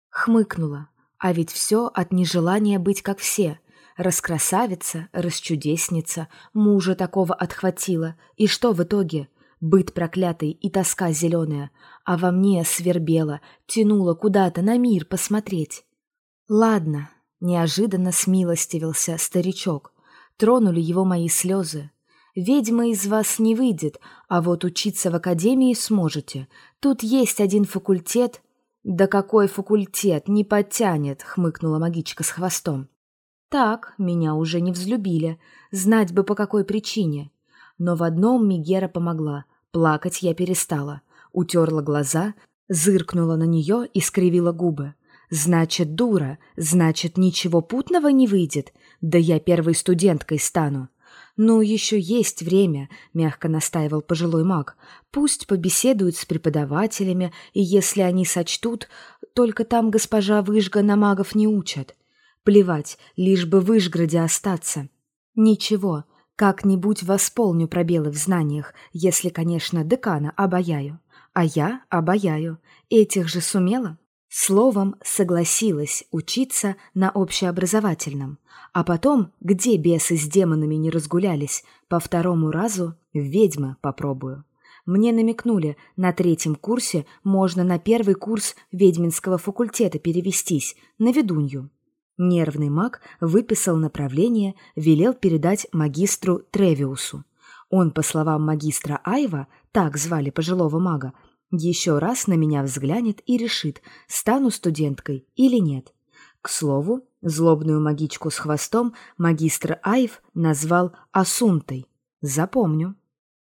Хмыкнула. А ведь все от нежелания быть как все. Раскрасавица, расчудесница, мужа такого отхватила. И что в итоге? Быт проклятый и тоска зеленая. А во мне свербела, тянула куда-то на мир посмотреть. Ладно, неожиданно смилостивился старичок. Тронули его мои слезы. Ведьма из вас не выйдет, а вот учиться в академии сможете. Тут есть один факультет. Да какой факультет, не подтянет, хмыкнула магичка с хвостом. Так, меня уже не взлюбили, знать бы по какой причине. Но в одном Мигера помогла, плакать я перестала. Утерла глаза, зыркнула на нее и скривила губы. Значит, дура, значит, ничего путного не выйдет, да я первой студенткой стану. «Ну, еще есть время», — мягко настаивал пожилой маг. «Пусть побеседуют с преподавателями, и если они сочтут, только там госпожа Выжга на магов не учат. Плевать, лишь бы в Вышгороде остаться. Ничего, как-нибудь восполню пробелы в знаниях, если, конечно, декана обаяю. А я обаяю. Этих же сумела. Словом, согласилась учиться на общеобразовательном. А потом, где бесы с демонами не разгулялись, по второму разу ведьмы попробую. Мне намекнули, на третьем курсе можно на первый курс ведьминского факультета перевестись, на ведунью. Нервный маг выписал направление, велел передать магистру Тревиусу. Он, по словам магистра Айва, так звали пожилого мага, еще раз на меня взглянет и решит, стану студенткой или нет. К слову, злобную магичку с хвостом магистр Айв назвал Асунтой. Запомню.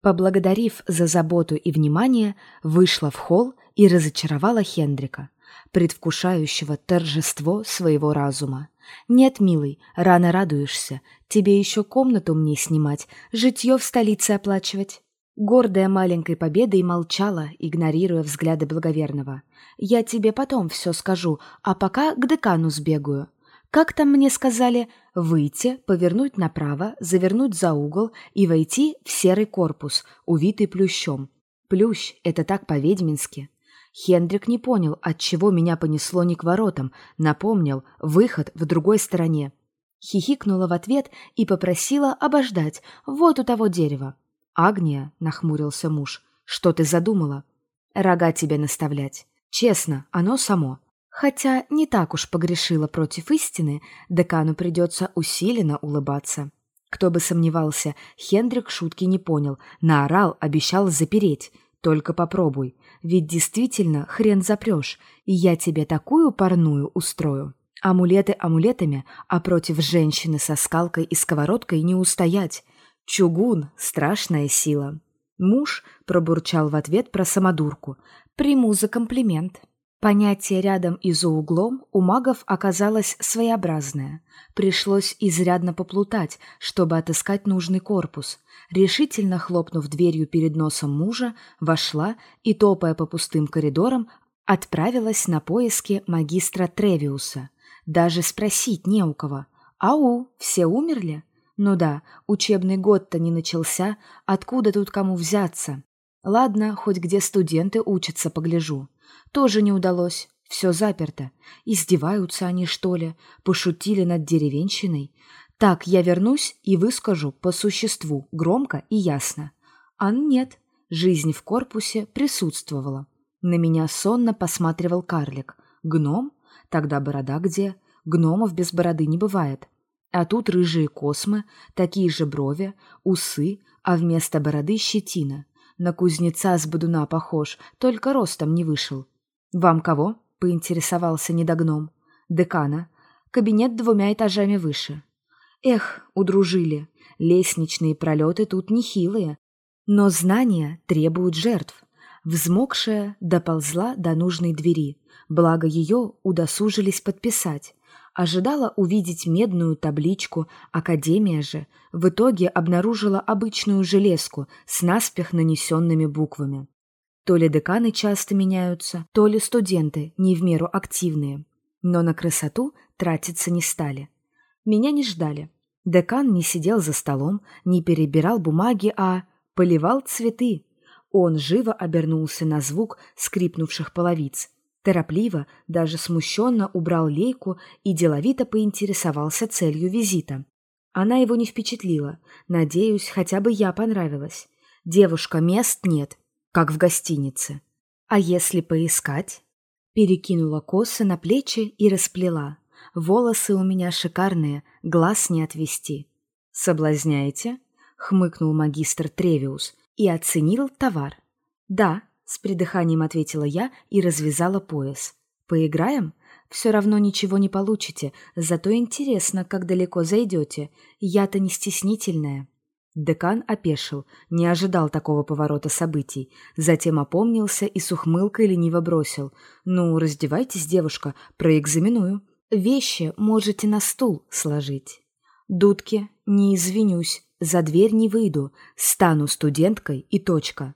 Поблагодарив за заботу и внимание, вышла в холл и разочаровала Хендрика предвкушающего торжество своего разума. «Нет, милый, рано радуешься. Тебе еще комнату мне снимать, житье в столице оплачивать». Гордая маленькой победой молчала, игнорируя взгляды благоверного. «Я тебе потом все скажу, а пока к декану сбегаю. Как там мне сказали? Выйти, повернуть направо, завернуть за угол и войти в серый корпус, увитый плющом. Плющ — это так по-ведьмински. Хендрик не понял, от чего меня понесло не к воротам, напомнил выход в другой стороне. Хихикнула в ответ и попросила обождать вот у того дерева. «Агния», — нахмурился муж, — «что ты задумала?» «Рога тебе наставлять. Честно, оно само. Хотя не так уж погрешила против истины, декану придется усиленно улыбаться». Кто бы сомневался, Хендрик шутки не понял, наорал, обещал запереть. Только попробуй. Ведь действительно хрен запрешь, и я тебе такую парную устрою. Амулеты амулетами, а против женщины со скалкой и сковородкой не устоять. Чугун — страшная сила. Муж пробурчал в ответ про самодурку. Приму за комплимент. Понятие рядом и за углом у магов оказалось своеобразное. Пришлось изрядно поплутать, чтобы отыскать нужный корпус. Решительно хлопнув дверью перед носом мужа, вошла и, топая по пустым коридорам, отправилась на поиски магистра Тревиуса. Даже спросить не у кого. «Ау, все умерли?» «Ну да, учебный год-то не начался, откуда тут кому взяться?» «Ладно, хоть где студенты учатся, погляжу». Тоже не удалось. Все заперто. Издеваются они, что ли? Пошутили над деревенщиной? Так, я вернусь и выскажу по существу, громко и ясно. А нет, жизнь в корпусе присутствовала. На меня сонно посматривал карлик. Гном? Тогда борода где? Гномов без бороды не бывает. А тут рыжие космы, такие же брови, усы, а вместо бороды щетина. На кузнеца с бодуна похож, только ростом не вышел. «Вам кого?» — поинтересовался недогном. «Декана. Кабинет двумя этажами выше». «Эх, удружили. Лестничные пролеты тут нехилые. Но знания требуют жертв». Взмокшая доползла до нужной двери, благо ее удосужились подписать. Ожидала увидеть медную табличку, Академия же в итоге обнаружила обычную железку с наспех нанесенными буквами. То ли деканы часто меняются, то ли студенты не в меру активные. Но на красоту тратиться не стали. Меня не ждали. Декан не сидел за столом, не перебирал бумаги, а поливал цветы. Он живо обернулся на звук скрипнувших половиц Торопливо, даже смущенно убрал лейку и деловито поинтересовался целью визита. Она его не впечатлила. Надеюсь, хотя бы я понравилась. Девушка, мест нет, как в гостинице. А если поискать? Перекинула косы на плечи и расплела. Волосы у меня шикарные, глаз не отвести. «Соблазняете?» — хмыкнул магистр Тревиус и оценил товар. «Да», с придыханием ответила я и развязала пояс. «Поиграем? Все равно ничего не получите, зато интересно, как далеко зайдете. Я-то не стеснительная». Декан опешил, не ожидал такого поворота событий. Затем опомнился и с ухмылкой лениво бросил. «Ну, раздевайтесь, девушка, проэкзаменую. Вещи можете на стул сложить». «Дудки, не извинюсь, за дверь не выйду, стану студенткой и точка».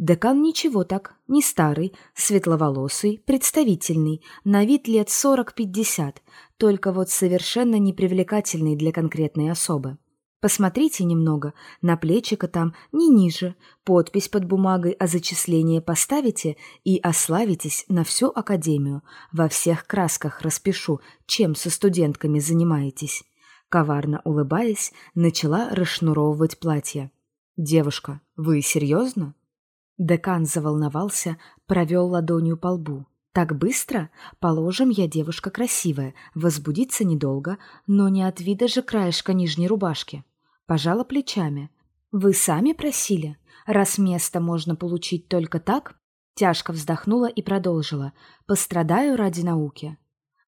Декан ничего так, не старый, светловолосый, представительный, на вид лет сорок-пятьдесят, только вот совершенно непривлекательный для конкретной особы. Посмотрите немного, на плечико там не ниже, подпись под бумагой о зачислении поставите и ославитесь на всю академию. Во всех красках распишу, чем со студентками занимаетесь. Коварно улыбаясь, начала расшнуровывать платье. «Девушка, вы серьезно?» Декан заволновался, провел ладонью по лбу. «Так быстро? Положим, я девушка красивая, возбудиться недолго, но не от вида же краешка нижней рубашки». Пожала плечами. «Вы сами просили? Раз место можно получить только так?» Тяжко вздохнула и продолжила. «Пострадаю ради науки».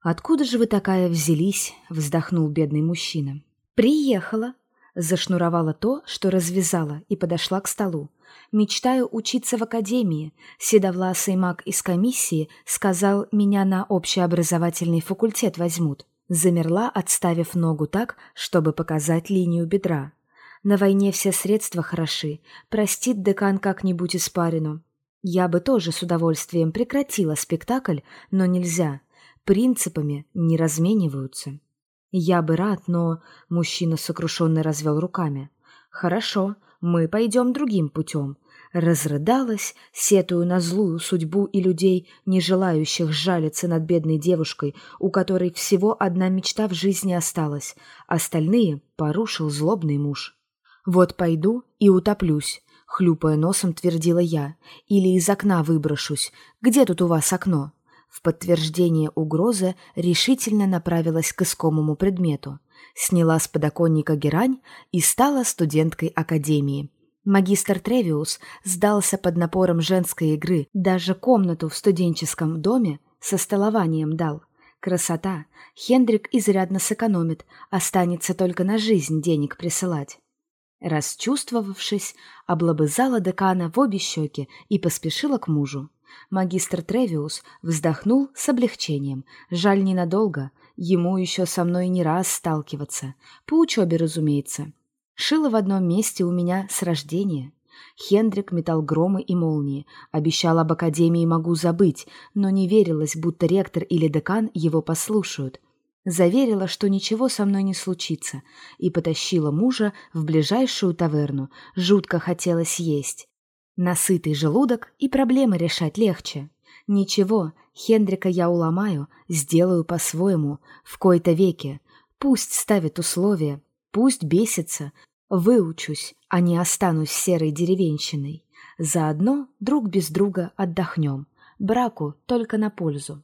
«Откуда же вы такая взялись?» — вздохнул бедный мужчина. «Приехала», — зашнуровала то, что развязала, и подошла к столу. Мечтаю учиться в академии. Седовласый маг из комиссии сказал, меня на общеобразовательный факультет возьмут. Замерла, отставив ногу так, чтобы показать линию бедра. На войне все средства хороши. Простит декан как-нибудь испарину. Я бы тоже с удовольствием прекратила спектакль, но нельзя. Принципами не размениваются. Я бы рад, но... Мужчина сокрушенно развел руками. Хорошо, мы пойдем другим путем. Разрыдалась, сетую на злую судьбу и людей, не желающих жалиться над бедной девушкой, у которой всего одна мечта в жизни осталась, остальные порушил злобный муж. «Вот пойду и утоплюсь», — хлюпая носом твердила я, «или из окна выброшусь. Где тут у вас окно?» В подтверждение угрозы решительно направилась к искомому предмету — сняла с подоконника герань и стала студенткой академии. Магистр Тревиус сдался под напором женской игры, даже комнату в студенческом доме со столованием дал. Красота! Хендрик изрядно сэкономит, останется только на жизнь денег присылать. Расчувствовавшись, облобызала декана в обе щеки и поспешила к мужу. Магистр Тревиус вздохнул с облегчением. Жаль ненадолго, ему еще со мной не раз сталкиваться. По учебе, разумеется. Шила в одном месте у меня с рождения. Хендрик метал громы и молнии. Обещал об академии могу забыть, но не верилось, будто ректор или декан его послушают. Заверила, что ничего со мной не случится, и потащила мужа в ближайшую таверну. Жутко хотелось есть. Насытый желудок и проблемы решать легче. Ничего, Хендрика я уломаю, сделаю по-своему, в кои-то веке. Пусть ставит условия, пусть бесится. Выучусь, а не останусь серой деревенщиной. Заодно друг без друга отдохнем. Браку только на пользу.